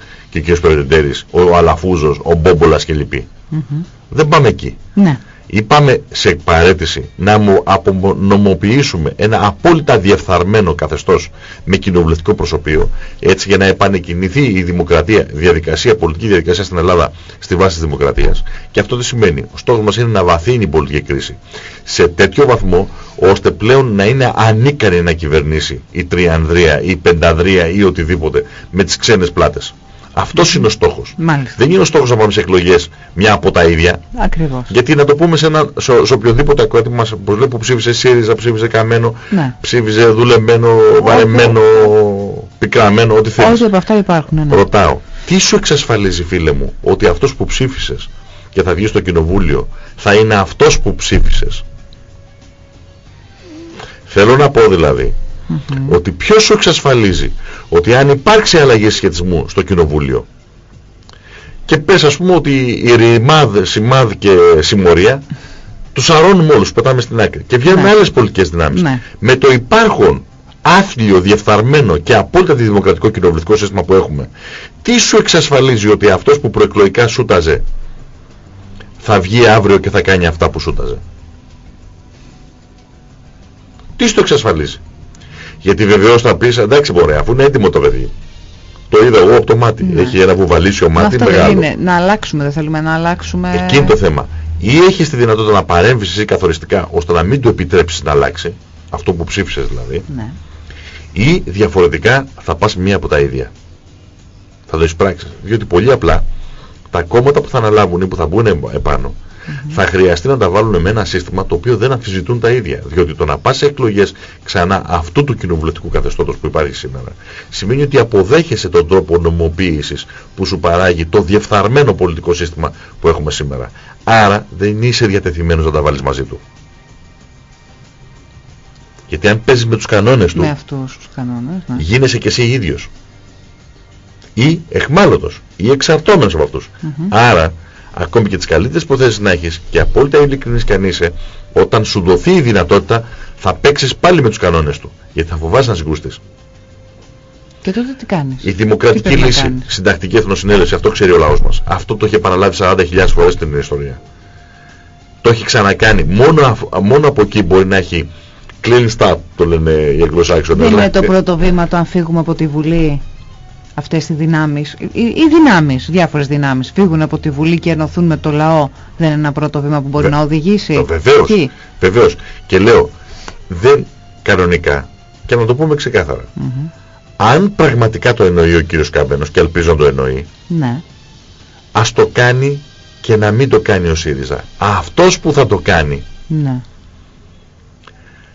και ο κ. Περεντέρης, ο Αλαφούζος, ο Μπόμπολας και λοιποί. Μμμ. Δεν πάμε εκεί. Ναι. Είπαμε σε παρέτηση να μου απονομοποιήσουμε ένα απόλυτα διεφθαρμένο καθεστώς με κοινοβουλευτικό προσωπείο έτσι για να επανεκκινηθεί η δημοκρατία, η διαδικασία, πολιτική διαδικασία στην Ελλάδα στη βάση της δημοκρατίας και αυτό τι σημαίνει. Ο στόχος μας είναι να βαθύνει η πολιτική κρίση σε τέτοιο βαθμό ώστε πλέον να είναι ανίκανη να κυβερνήσει η Τριανδρία ή η Πενταδρία ή οτιδήποτε με τις ξένες πλάτες. Αυτός είναι ο στόχος. Μάλιστα. Δεν είναι ο στόχος να πάμε σε εκλογές μια από τα ίδια. Ακριβώς. Γιατί να το πούμε σε, ένα, σε, σε οποιοδήποτε ακροατή μας που λέει που ψήφισε ΣΥΡΙΖΑ, ψήφισε Καμένο, Ναι. ψήφισε δουλεμένο, βαρεμένο, πικραμένο, ό,τι θέλεις. Όλοι από αυτά υπάρχουν. Ναι. Ρωτάω, τι σου εξασφαλίζει φίλε μου ότι αυτός που ψήφισες και θα βγεις στο κοινοβούλιο θα είναι αυτός που ψήφισες; Θέλω να πω δηλαδή ότι ποιος σου εξασφαλίζει ότι αν υπάρξει αλλαγή σχετισμού στο κοινοβούλιο και πες ας πούμε ότι η Ρημάδ, Σημάδ και Συμμορία τους αρώνουμε όλους, πετάμε στην άκρη και βγαίνουν Ναι. άλλες πολιτικές δυνάμεις. Ναι. Με το υπάρχον άθλιο, διεφθαρμένο και απόλυτα αντιδημοκρατικό κοινοβουλευτικό σύστημα που έχουμε, τι σου εξασφαλίζει ότι αυτός που προεκλογικά σούταζε θα βγει αύριο και θα κάνει αυτά που σούταζε; Τι σου το εξασφαλίζει; Γιατί βεβαίως θα πεις, εντάξει μπορεί, αφού είναι έτοιμο το παιδί. Το είδα εγώ από το μάτι. Ναι. Έχει ένα βουβαλίσιο μάτι αυτό μεγάλο. Είναι. Να αλλάξουμε, δεν θέλουμε να αλλάξουμε. Εκείνη το θέμα. Ή έχεις τη δυνατότητα να παρέμβεις εσύ καθοριστικά ώστε να μην του επιτρέψεις να αλλάξει, αυτό που ψήφισες δηλαδή, ναι. ή διαφορετικά θα πας μία από τα ίδια. Θα το εισπράξεις. Διότι πολύ απλά τα κόμματα που θα αναλάβουν ή που θα μπουν επάνω θα χρειαστεί να τα βάλουν με ένα σύστημα το οποίο δεν αμφισβητούν τα ίδια. Διότι το να πας σε εκλογές ξανά αυτού του κοινοβουλευτικού καθεστώτος που υπάρχει σήμερα σημαίνει ότι αποδέχεσαι τον τρόπο νομοποίησης που σου παράγει το διεφθαρμένο πολιτικό σύστημα που έχουμε σήμερα. Άρα δεν είσαι διατεθειμένος να τα βάλεις μαζί του. Γιατί αν παίζεις με τους κανόνες του, με αυτούς τους κανόνες, ναι. γίνεσαι και εσύ ίδιος. Ή εχμάλωτος, ή εξαρτώμενος από αυτούς. Άρα ακόμη και τις καλύτερες προθέσεις να έχεις και απόλυτα ειλικρινής και αν είσαι, όταν σου δοθεί η δυνατότητα θα παίξεις πάλι με τους κανόνες του. Γιατί θα φοβάσαι να συγκρούστεις. Και τότε τι κάνεις; Η δημοκρατική λύση, συντακτική εθνοσυνέλευση, αυτό ξέρει ο λαός μας. Αυτό το έχει επαναλάβει 40.000 φορές στην ιστορία. Το έχει ξανακάνει. Μόνο, μόνο από εκεί μπορεί να έχει clean start, το λένε οι Αγγλοσάξονες. Δεν είναι το πρώτο βήμα το αν φύγουμε από τη Βουλή αυτές οι δυνάμεις, οι, οι δυνάμεις, διάφορες δυνάμεις φύγουν από τη Βουλή και ενωθούν με το λαό δεν είναι ένα πρώτο βήμα που μπορεί να οδηγήσει. Βεβαίως, βεβαίως. Και λέω, δεν κανονικά, και να το πούμε ξεκάθαρα, αν πραγματικά το εννοεί ο κύριος Κάμπενος και ελπίζω να το εννοεί, ναι. ας το κάνει και να μην το κάνει ο ΣΥΡΙΖΑ. Αυτός που θα το κάνει, ναι.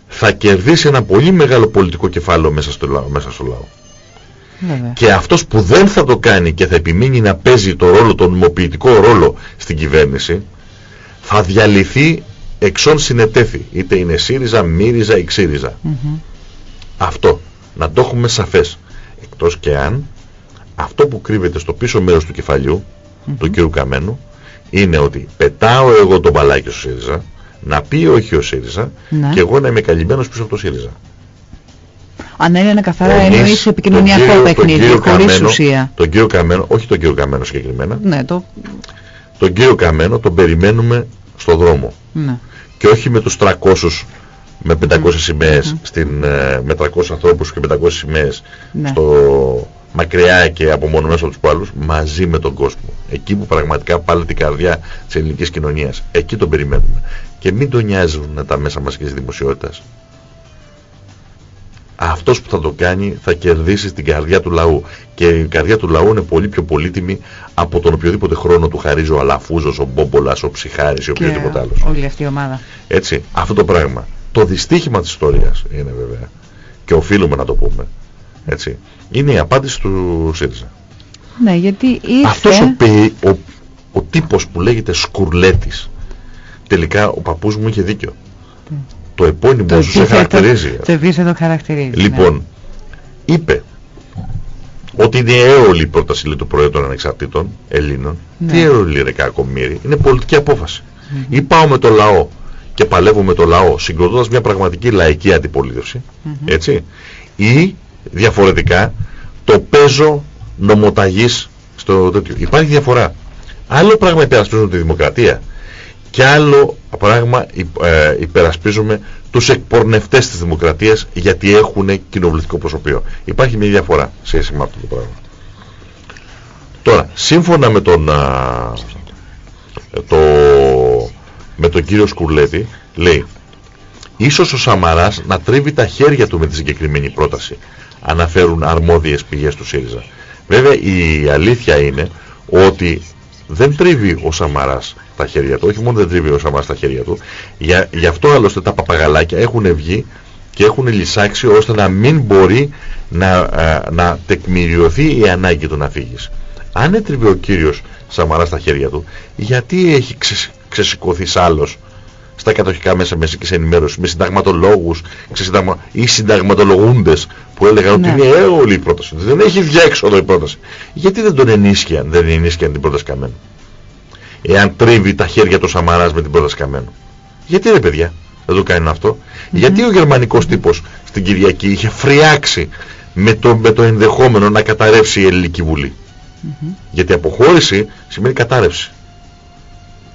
θα κερδίσει ένα πολύ μεγάλο πολιτικό κεφάλαιο μέσα στο λαό. Μέσα στο λαό. Και αυτός που δεν θα το κάνει και θα επιμείνει να παίζει το ρόλο, τον νομοποιητικό ρόλο στην κυβέρνηση, θα διαλυθεί εξών συνετέθη. Είτε είναι ΣΥΡΙΖΑ, ΜΥΡΙΖΑ ή ΞΥΡΙΖΑ. Αυτό. Να το έχουμε σαφές. Εκτός και αν αυτό που κρύβεται στο πίσω μέρος του κεφαλιού, του κύριου Καμένου, είναι ότι πετάω εγώ τον μπαλάκι στο ΣΥΡΙΖΑ, να πει όχι ο ΣΥΡΙΖΑ ναι. και εγώ να είμαι καλυμμένος πίσω από το ΣΥΡΙΖΑ. Αν είναι καθαρά εννοείς επικοινωνιακό παιχνίδι, χωρίς ουσία. Τον κύριο Καμένο, όχι τον κύριο Καμένο συγκεκριμένα. Ναι, το... Τον κύριο Καμένο τον περιμένουμε στο δρόμο. Ναι. Και όχι με τους 300 με 500 mm. σημαίες, στην, ε, με 300 ανθρώπους και 500 σημαίες ναι. στο μακριά και απομονωμένος από τους άλλους, μαζί με τον κόσμο. Εκεί που πραγματικά πάλι την καρδιά της ελληνικής κοινωνίας. Εκεί τον περιμένουμε. Και μην τον νοιάζουν τα μέσα μας και της δημοσιότητας αυτός που θα το κάνει θα κερδίσει την καρδιά του λαού. Και η καρδιά του λαού είναι πολύ πιο πολύτιμη από τον οποιοδήποτε χρόνο του χαρίζει ο Αλαφούζος, ο Μπόμπολας, ο Ψυχάρης ή οποιοδήποτε άλλος. όλη αυτή η ομάδα. Έτσι, αυτό το πράγμα. Το δυστύχημα της ιστορίας είναι βέβαια και οφείλουμε να το πούμε. Έτσι, είναι η απάντηση του ΣΥΡΙΖΑ. Ναι, γιατί ήρθε... Αυτός ο, ο, ο τύπος που λέγεται Σκουρλέτης, τελικά ο παππούς μου είχε δίκιο το επώνυμο σου σε χαρακτηρίζει. Το επίθετο χαρακτηρίζει. Ναι. Λοιπόν, είπε ότι είναι έολη η πρόταση λέει, του Προέδρου των Ανεξαρτήτων Ελλήνων. Ναι. Τι έολη ρε κακομύρι. Είναι πολιτική απόφαση. Mm -hmm. Ή πάω με το λαό και παλεύω με το λαό συγκροτώντας μια πραγματική λαϊκή αντιπολίτευση. Mm -hmm. Έτσι. Ή διαφορετικά το παίζω νομοταγής στο τέτοιο. Υπάρχει διαφορά. Άλλο πράγμα υπερασπίζουν τη δημοκρατία και άλλο πράγμα ε, υπερασπίζουμε τους εκπορνευτές της δημοκρατίας γιατί έχουν κοινοβουλευτικό προσωπείο. Υπάρχει μια διαφορά σχέση με αυτό το πράγμα. Τώρα, σύμφωνα με τον, το, με τον κύριο Σκουρλέτη, λέει Ίσως ο Σαμαράς να τρίβει τα χέρια του με τη συγκεκριμένη πρόταση, αναφέρουν αρμόδιες πηγές του ΣΥΡΙΖΑ. Βέβαια η αλήθεια είναι ότι δεν τρίβει ο Σαμαράς τα χέρια του. Όχι μόνο δεν τρίβει ο Σαμαράς τα χέρια του. Για, γι' αυτό άλλωστε τα παπαγαλάκια έχουν βγει και έχουν λυσάξει ώστε να μην μπορεί να, να τεκμηριωθεί η ανάγκη του να φύγεις. Αν έτριβε ο κύριος Σαμαράς τα χέρια του, γιατί έχει ξε, ξεσηκωθείς άλλος στα κατοχικά μέσα μεσικής ενημέρωσης με συνταγματολόγους συνταγμα... ή συνταγματολογούντες που έλεγαν ναι. ότι είναι έολη η πρόταση. Δεν έχει διέξοδο η πρόταση. Γιατί δεν τον ενίσχυαν, δεν ενίσχυαν την πρόταση καμένου; Εάν τρίβει τα χέρια του Σαμαράς με την πρόταση καμένου; Γιατί ρε παιδιά δεν το κάνουν αυτό; Γιατί ο γερμανικός τύπος στην Κυριακή είχε φριάξει με το, με το ενδεχόμενο να καταρρεύσει η Ελληνική Βουλή; Γιατί αποχώρηση σημαίνει κατάρρευση.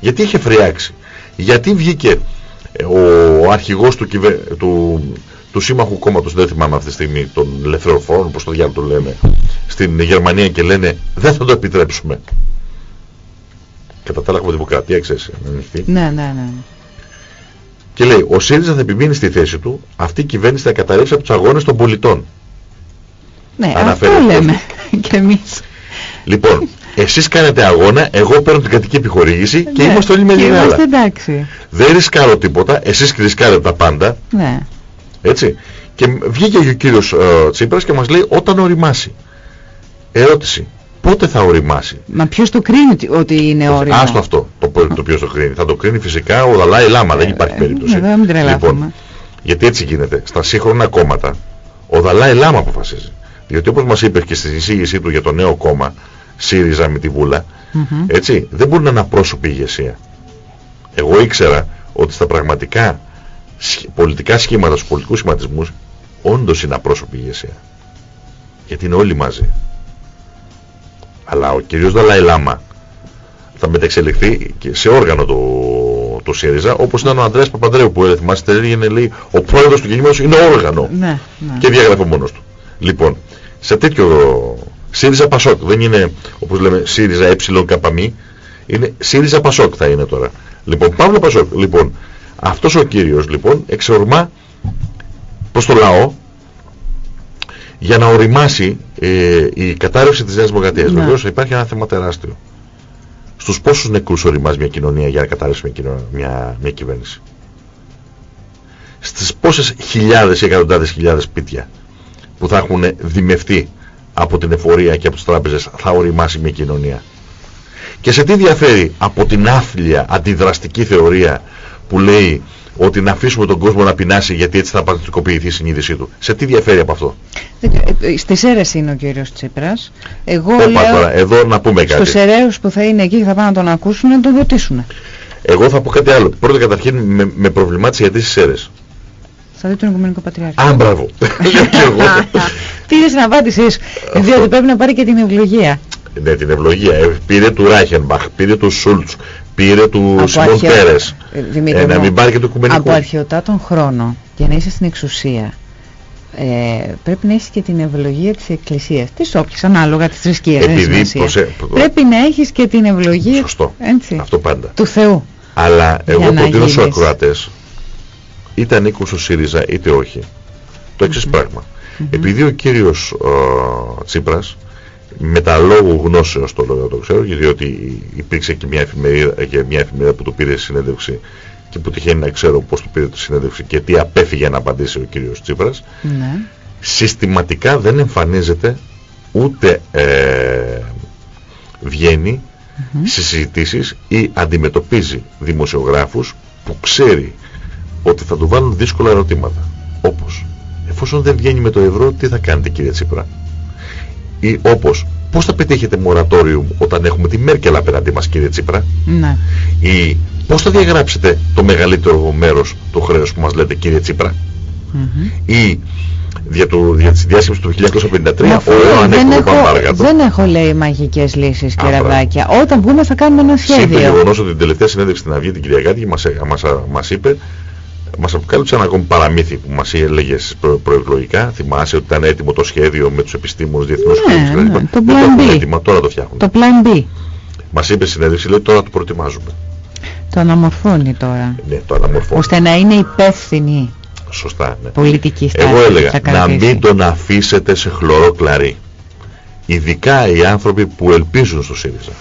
Γιατί είχε φριάξει; Γιατί βγήκε ε, ο αρχηγός του, του, του σύμμαχου κόμματος, δεν θυμάμαι αυτή τη στιγμή, των ελευθεροφόρων, όπως το διάλογο το λένε, στην Γερμανία και λένε δεν θα το επιτρέψουμε. Κατά τα άλλα έχουμε δημοκρατία, ξέρεις. Ναι, ναι, ναι. Και λέει, ο ΣΥΡΙΖΑ θα επιμείνει στη θέση του, αυτή η κυβέρνηση θα καταρρεύσει από τους αγώνες των πολιτών. Ναι, αυτό λέμε και εμείς. Λοιπόν, εσείς κάνετε αγώνα, εγώ παίρνω την κατοική επιχορήγηση και ναι, είμαστε όλοι με λίγα Είμαστε εντάξει. Δεν ρισκάρω τίποτα, εσείς ρισκάρετε τα πάντα. Ναι. Έτσι. Και βγήκε ο κύριος ε, Τσίπρας και μας λέει όταν οριμάσει. Ερώτηση. Πότε θα οριμάσει; Μα ποιος το κρίνει ότι είναι όριμο; Άστο αυτό το, το ποιος το κρίνει. Θα το κρίνει φυσικά ο Δαλάη Λάμα. δεν υπάρχει ε, περίπτωση. Ε, μην λοιπόν, γιατί έτσι γίνεται. Στα σύγχρονα κόμματα ο Δαλάη Λάμα αποφασίζει. Διότι όπως μας είπες και στη εισήγησή του για το νέο κόμμα ΣΥΡΙΖΑ με τη Βούλα, έτσι, δεν μπορεί να είναι απρόσωπη ηγεσία. Εγώ ήξερα ότι στα πραγματικά πολιτικά σχήματα, στους πολιτικούς σχηματισμούς, όντως είναι απρόσωπη ηγεσία. Γιατί είναι όλοι μαζί. Αλλά ο κύριος Δαλάη Λάμα θα μεταξελιχθεί και σε όργανο του, το ΣΥΡΙΖΑ, όπως ήταν ο Ανδρέας Παπανδρέου που θυμάστε, έλεγε, λέει, ο πρόεδρος του κινήματος είναι όργανο. Ναι, ναι. Και διαγράφει μόνος του. Λοιπόν, σε τέτοιο ΣΥΡΙΖΑ Πασόκ, δεν είναι όπως λέμε ΣΥΡΙΖΑ ε καπαμή, είναι ΣΥΡΙΖΑ Πασόκ θα είναι τώρα. Λοιπόν, Παύλο Πασόκ, λοιπόν, αυτός ο κύριος λοιπόν εξορμά προς το λαό για να οριμάσει ε, η κατάρρευση της Νέας Δημοκρατίας. Ναι. Βεβαίως υπάρχει ένα θέμα τεράστιο. Στους πόσους νεκρούς οριμάζει μια κοινωνία για να κατάρρευσει μια, μια, μια κυβέρνηση; Στις πόσες χιλιάδες ή εκατοντάδες χιλιάδες σπίτια; Που θα έχουν δημευτεί από την εφορία και από τις τράπεζες θα οριμάσει μια κοινωνία. Και σε τι διαφέρει από την άθλια αντιδραστική θεωρία που λέει ότι να αφήσουμε τον κόσμο να πεινάσει γιατί έτσι θα παθητικοποιηθεί η συνείδησή του. Σε τι διαφέρει από αυτό; Ε, στις αίρες είναι ο κύριος Τσίπρας. Εγώ λέω τώρα, εδώ να πούμε κάτι. Στους αιρέους που θα είναι εκεί και θα πάνε να τον ακούσουν να τον ρωτήσουν. Εγώ θα πω κάτι άλλο. Πρώτα καταρχήν με, με προβλημάτισε γιατί στις αίρες. Θα δει τον Οικουμενικό Πατριάρχη. Α, μπράβο. Πήρε την απάντησή σου. Διότι πρέπει να πάρει και την ευλογία. Ναι, την ευλογία. Ε, πήρε του Ράχενμπαχ, πήρε του Σούλτς, πήρε του Σιμών Πέρες. Ε, να μην πάρει και το Οικουμενικό. Από αρχαιοτά χρόνο για να είσαι στην εξουσία. Ε, πρέπει να έχεις και την ευλογία της Εκκλησίας της όποιας ανάλογα της θρησκείας Επειδή πρέπει να έχεις και την ευλογία Σωστό. Έτσι, αυτό πάντα του Θεού αλλά εγώ προτείνω στους ακροατές είτε ανήκουν στο ΣΥΡΙΖΑ είτε όχι. Το εξής πράγμα. Επειδή ο κύριος ε, Τσίπρας με τα λόγου γνώσεως το λέω το ξέρω διότι υπήρξε και μια εφημερίδα, και μια εφημερίδα που του πήρε συνέντευξη και που τυχαίνει να ξέρω πώς του πήρε τη συνέντευξη και τι απέφυγε να απαντήσει ο κύριος Τσίπρας ναι. συστηματικά δεν εμφανίζεται ούτε ε, βγαίνει mm -hmm. στις συζητήσεις ή αντιμετωπίζει δημοσιογράφους που ξέρει ότι θα του βάλουν δύσκολα ερωτήματα. Όπως, εφόσον δεν βγαίνει με το ευρώ, τι θα κάνετε κύριε Τσίπρα; Ή όπως, πώς θα πετύχετε μορατόριο όταν έχουμε τη Μέρκελ απέναντί μας κύριε Τσίπρα; Ναι. Ή πώς θα διαγράψετε το μεγαλύτερο μέρος του χρέους που μας λέτε κύριε Τσίπρα; Mm -hmm. Ή για, το, για τη διάσκεψη του 1953 ο δεν, έχω, δεν έχω λέει μαγικές λύσεις και ραδάκια. Όταν πούμε θα κάνουμε ένα σχέδιο. Σύμφωνα γεγονός ότι την τελευταία συνέντευξη στην Αυγή την Κυριακάτη μας, μας, μας είπε μας αποκάλυψε ένα ακόμη παραμύθι που μας έλεγε προ, προεκλογικά. Θυμάσαι ότι ήταν έτοιμο το σχέδιο με τους επιστήμονες διεθνούς ναι, ναι, το plan B. Έτοιμο, τώρα το φτιάχνουν. Το plan B. Μας είπε συνέντευξη, λέει τώρα το προετοιμάζουμε. Το αναμορφώνει τώρα. Ναι, το αναμορφώνει. Ώστε να είναι υπεύθυνη. Σωστά, ναι. Πολιτική στάση. Εγώ έλεγα να μην τον αφήσετε σε χλωρό κλαρί. Ειδικά οι άνθρωποι που ελπίζουν στο ΣΥΡΙΖΑ.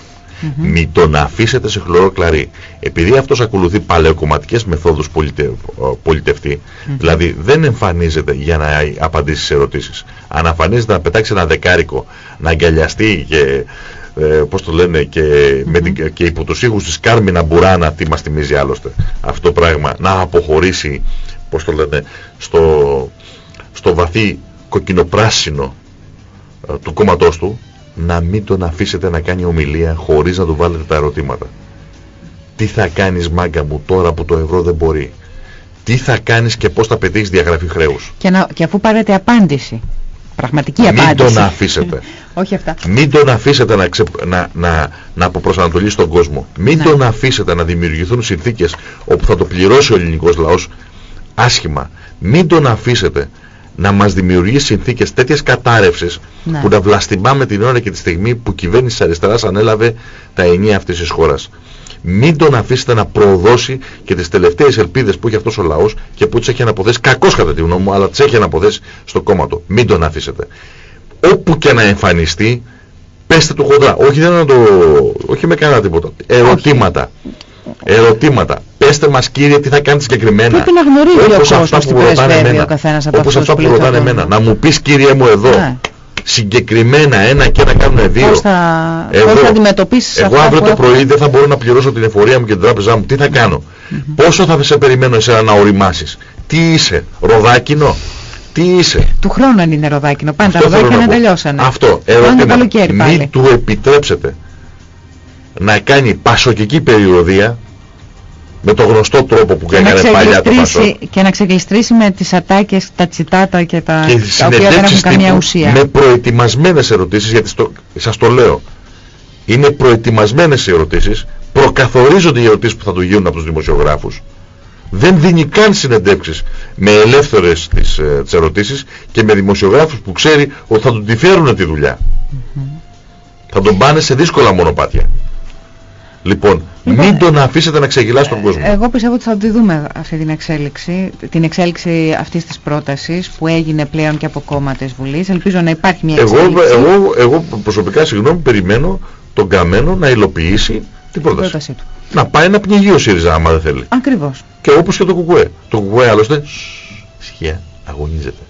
Mm -hmm. Μην τον αφήσετε σε χλωρό κλαρί. Επειδή αυτός ακολουθεί παλαιοκομματικές μεθόδους πολιτε, πολιτευτή, δηλαδή δεν εμφανίζεται για να απαντήσει σε ερωτήσεις. Αν εμφανίζεται να πετάξει ένα δεκάρικο, να αγκαλιαστεί και ε, πώς το λένε και, με την, και υπό τους ήχους της Κάρμινα Μπουράνα τι μας θυμίζει άλλωστε αυτό το πράγμα να αποχωρήσει πώς το λένε στο, στο βαθύ κοκκινοπράσινο ε, του κόμματός του να μην τον αφήσετε να κάνει ομιλία χωρίς να του βάλετε τα ερωτήματα. Τι θα κάνεις μάγκα μου τώρα που το ευρώ δεν μπορεί; Τι θα κάνεις και πώς θα πετύχεις διαγραφή χρέους; Και, να, και αφού πάρετε απάντηση. Πραγματική μην απάντηση. Μην τον αφήσετε. Όχι αυτά. Μην τον αφήσετε να, ξε, να, να, να αποπροσανατολίσει τον κόσμο. Μην ναι. τον αφήσετε να δημιουργηθούν συνθήκες όπου θα το πληρώσει ο ελληνικός λαός άσχημα. Μην τον αφήσετε να μας δημιουργεί συνθήκες τέτοιες κατάρρευσης Ναι. που να βλαστημάμε την ώρα και τη στιγμή που η κυβέρνηση της αριστεράς ανέλαβε τα ενία αυτής της χώρας. Μην τον αφήσετε να προδώσει και τις τελευταίες ελπίδες που έχει αυτός ο λαός και που τις έχει αναποθέσει, κακώς κατά τη γνώμη μου, αλλά τις έχει αναποθέσει στο κόμμα του. Μην τον αφήσετε. Όπου και να εμφανιστεί, πέστε του χοντρά. Όχι, δεν να το... όχι με κανένα τίποτα. Ερωτήματα. Ερωτήματα. Πέστε μας κύριε τι θα κάνετε συγκεκριμένα. Πρέπει να γνωρίζει ο Όπως κόσμος αυτά τι που ρωτάνε πρεσβεύει εμένα. ο καθένας από Όπως αυτούς αυτά που που ρωτάνε λειτουργούν. εμένα. Να μου πεις κύριε μου εδώ. Ναι. Συγκεκριμένα ένα και ένα κάνουν δύο. Πώς θα, Εγώ- πώς θα αντιμετωπίσεις Εγώ αυτά αύριο που το έχουμε. πρωί δεν θα μπορώ να πληρώσω την εφορία μου και την τράπεζά μου. Τι θα κάνω; Πόσο θα σε περιμένω εσένα να οριμάσεις; Τι είσαι. Ροδάκινο; Τι είσαι; Του χρόνου αν είναι ροδάκινο. Πάνε τα Αυτό θέλω ροδάκινα να πω. τελειώσανε. Αυτό. Πάνε το Ερώτημα. καλοκαίρι πάλι. Μην του επιτρέψετε να κάνει πασοκική περιοδία με το γνωστό τρόπο που Και να, έκανε παλιά το Πασόκ. ξεκλειστρήσει, και να ξεκλειστρήσει με τις ατάκες, τα τσιτάτα και τα, Και τα οποία δεν έχουν συνεντεύξεις καμία τύπου ουσία. με προετοιμασμένες ερωτήσεις, γιατί στο, σας το λέω, είναι προετοιμασμένες οι ερωτήσεις, προκαθορίζονται οι ερωτήσεις που θα του γίνουν από τους δημοσιογράφους, δεν δίνει καν συνεντεύξεις με ελεύθερες τις, ε, τις ερωτήσεις και με δημοσιογράφους που ξέρει ότι θα του τη φέρουν τη δουλειά. Θα τον πάνε σε δύσκολα μονοπάτια. Λοιπόν, Λοιπόν, μην τον αφήσετε να ξεγελάσει τον κόσμο. Εγώ πιστεύω ότι θα τη δούμε αυτή την εξέλιξη, την εξέλιξη αυτής της πρότασης που έγινε πλέον και από κόμμα της Βουλής. Ελπίζω να υπάρχει μια Εγώ, εξέλιξη. εγώ, εγώ προσωπικά συγγνώμη περιμένω τον Καμένο να υλοποιήσει την την πρόταση. πρότασή του. Να πάει να πνιγεί ο ΣΥΡΙΖΑ άμα δεν θέλει. Ακριβώς. Και όπως και το ΚΚΕ. Το ΚΚΕ άλλωστε ισχύα, αγωνίζεται.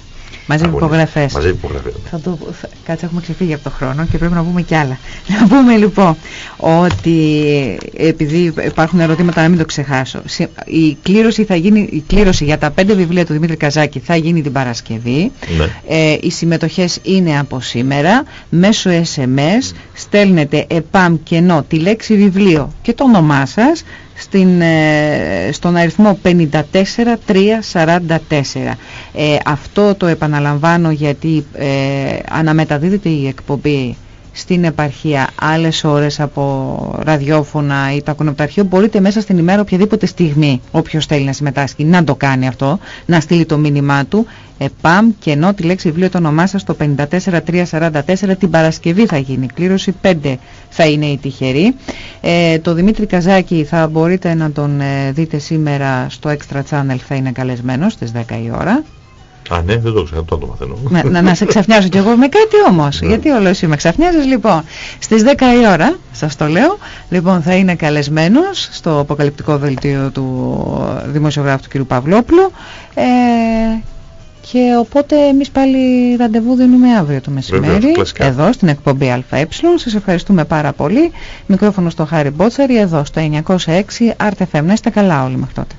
Μαζί με Αγωνίζεται. υπογραφές. Μαζί με υπογραφές. Θα το, θα, κάτσε έχουμε ξεφύγει από το χρόνο και πρέπει να πούμε κι άλλα. Να πούμε λοιπόν ότι επειδή υπάρχουν ερωτήματα να μην το ξεχάσω. σε- Η κλήρωση, θα γίνει, η κλήρωση για τα πέντε βιβλία του Δημήτρη Καζάκη θα γίνει την Παρασκευή. Ναι. Ε, οι συμμετοχές είναι από σήμερα. Μέσω SMS στέλνετε επαμ κενό τη λέξη βιβλίο και το όνομά σας στην, ε, στον αριθμό 54344. Ε, αυτό το επαναλαμβάνω γιατί ε, αναμεταδίδεται η εκπομπή στην επαρχία άλλες ώρες από ραδιόφωνα ή τα ακούνε από το αρχείο μπορείτε μέσα στην ημέρα οποιαδήποτε στιγμή όποιος θέλει να συμμετάσχει να το κάνει αυτό να στείλει το μήνυμά του. ΕΠΑΜ και ενώ τη λέξη βιβλίο το όνομά σας το 54344 την Παρασκευή θα γίνει η κλήρωση 5 θα είναι η τυχερή ε, το Δημήτρη Καζάκη θα μπορείτε να τον ε, δείτε σήμερα στο Extra Channel θα είναι καλεσμένος στις 10 η ώρα Α, ναι, δεν το ξέρω, τώρα το μαθαίνω. να, να, να σε ξαφνιάσω κι εγώ με κάτι όμως. Ναι. Γιατί όλο εσύ με ξαφνιάζεις λοιπόν. Στις 10 η ώρα, σας το λέω, λοιπόν θα είναι καλεσμένος στο αποκαλυπτικό δελτίο του δημοσιογράφου του κ. Παυλόπουλου. Ε, και οπότε εμείς πάλι ραντεβού δίνουμε αύριο το μεσημέρι Βεβαίως, κλασικά. εδώ στην εκπομπή ΑΕ. Σας ευχαριστούμε πάρα πολύ. Μικρόφωνο στο Χάρη Μπότσαρη εδώ στο 906 RTFM. Να είστε καλά όλοι μέχρι τότε.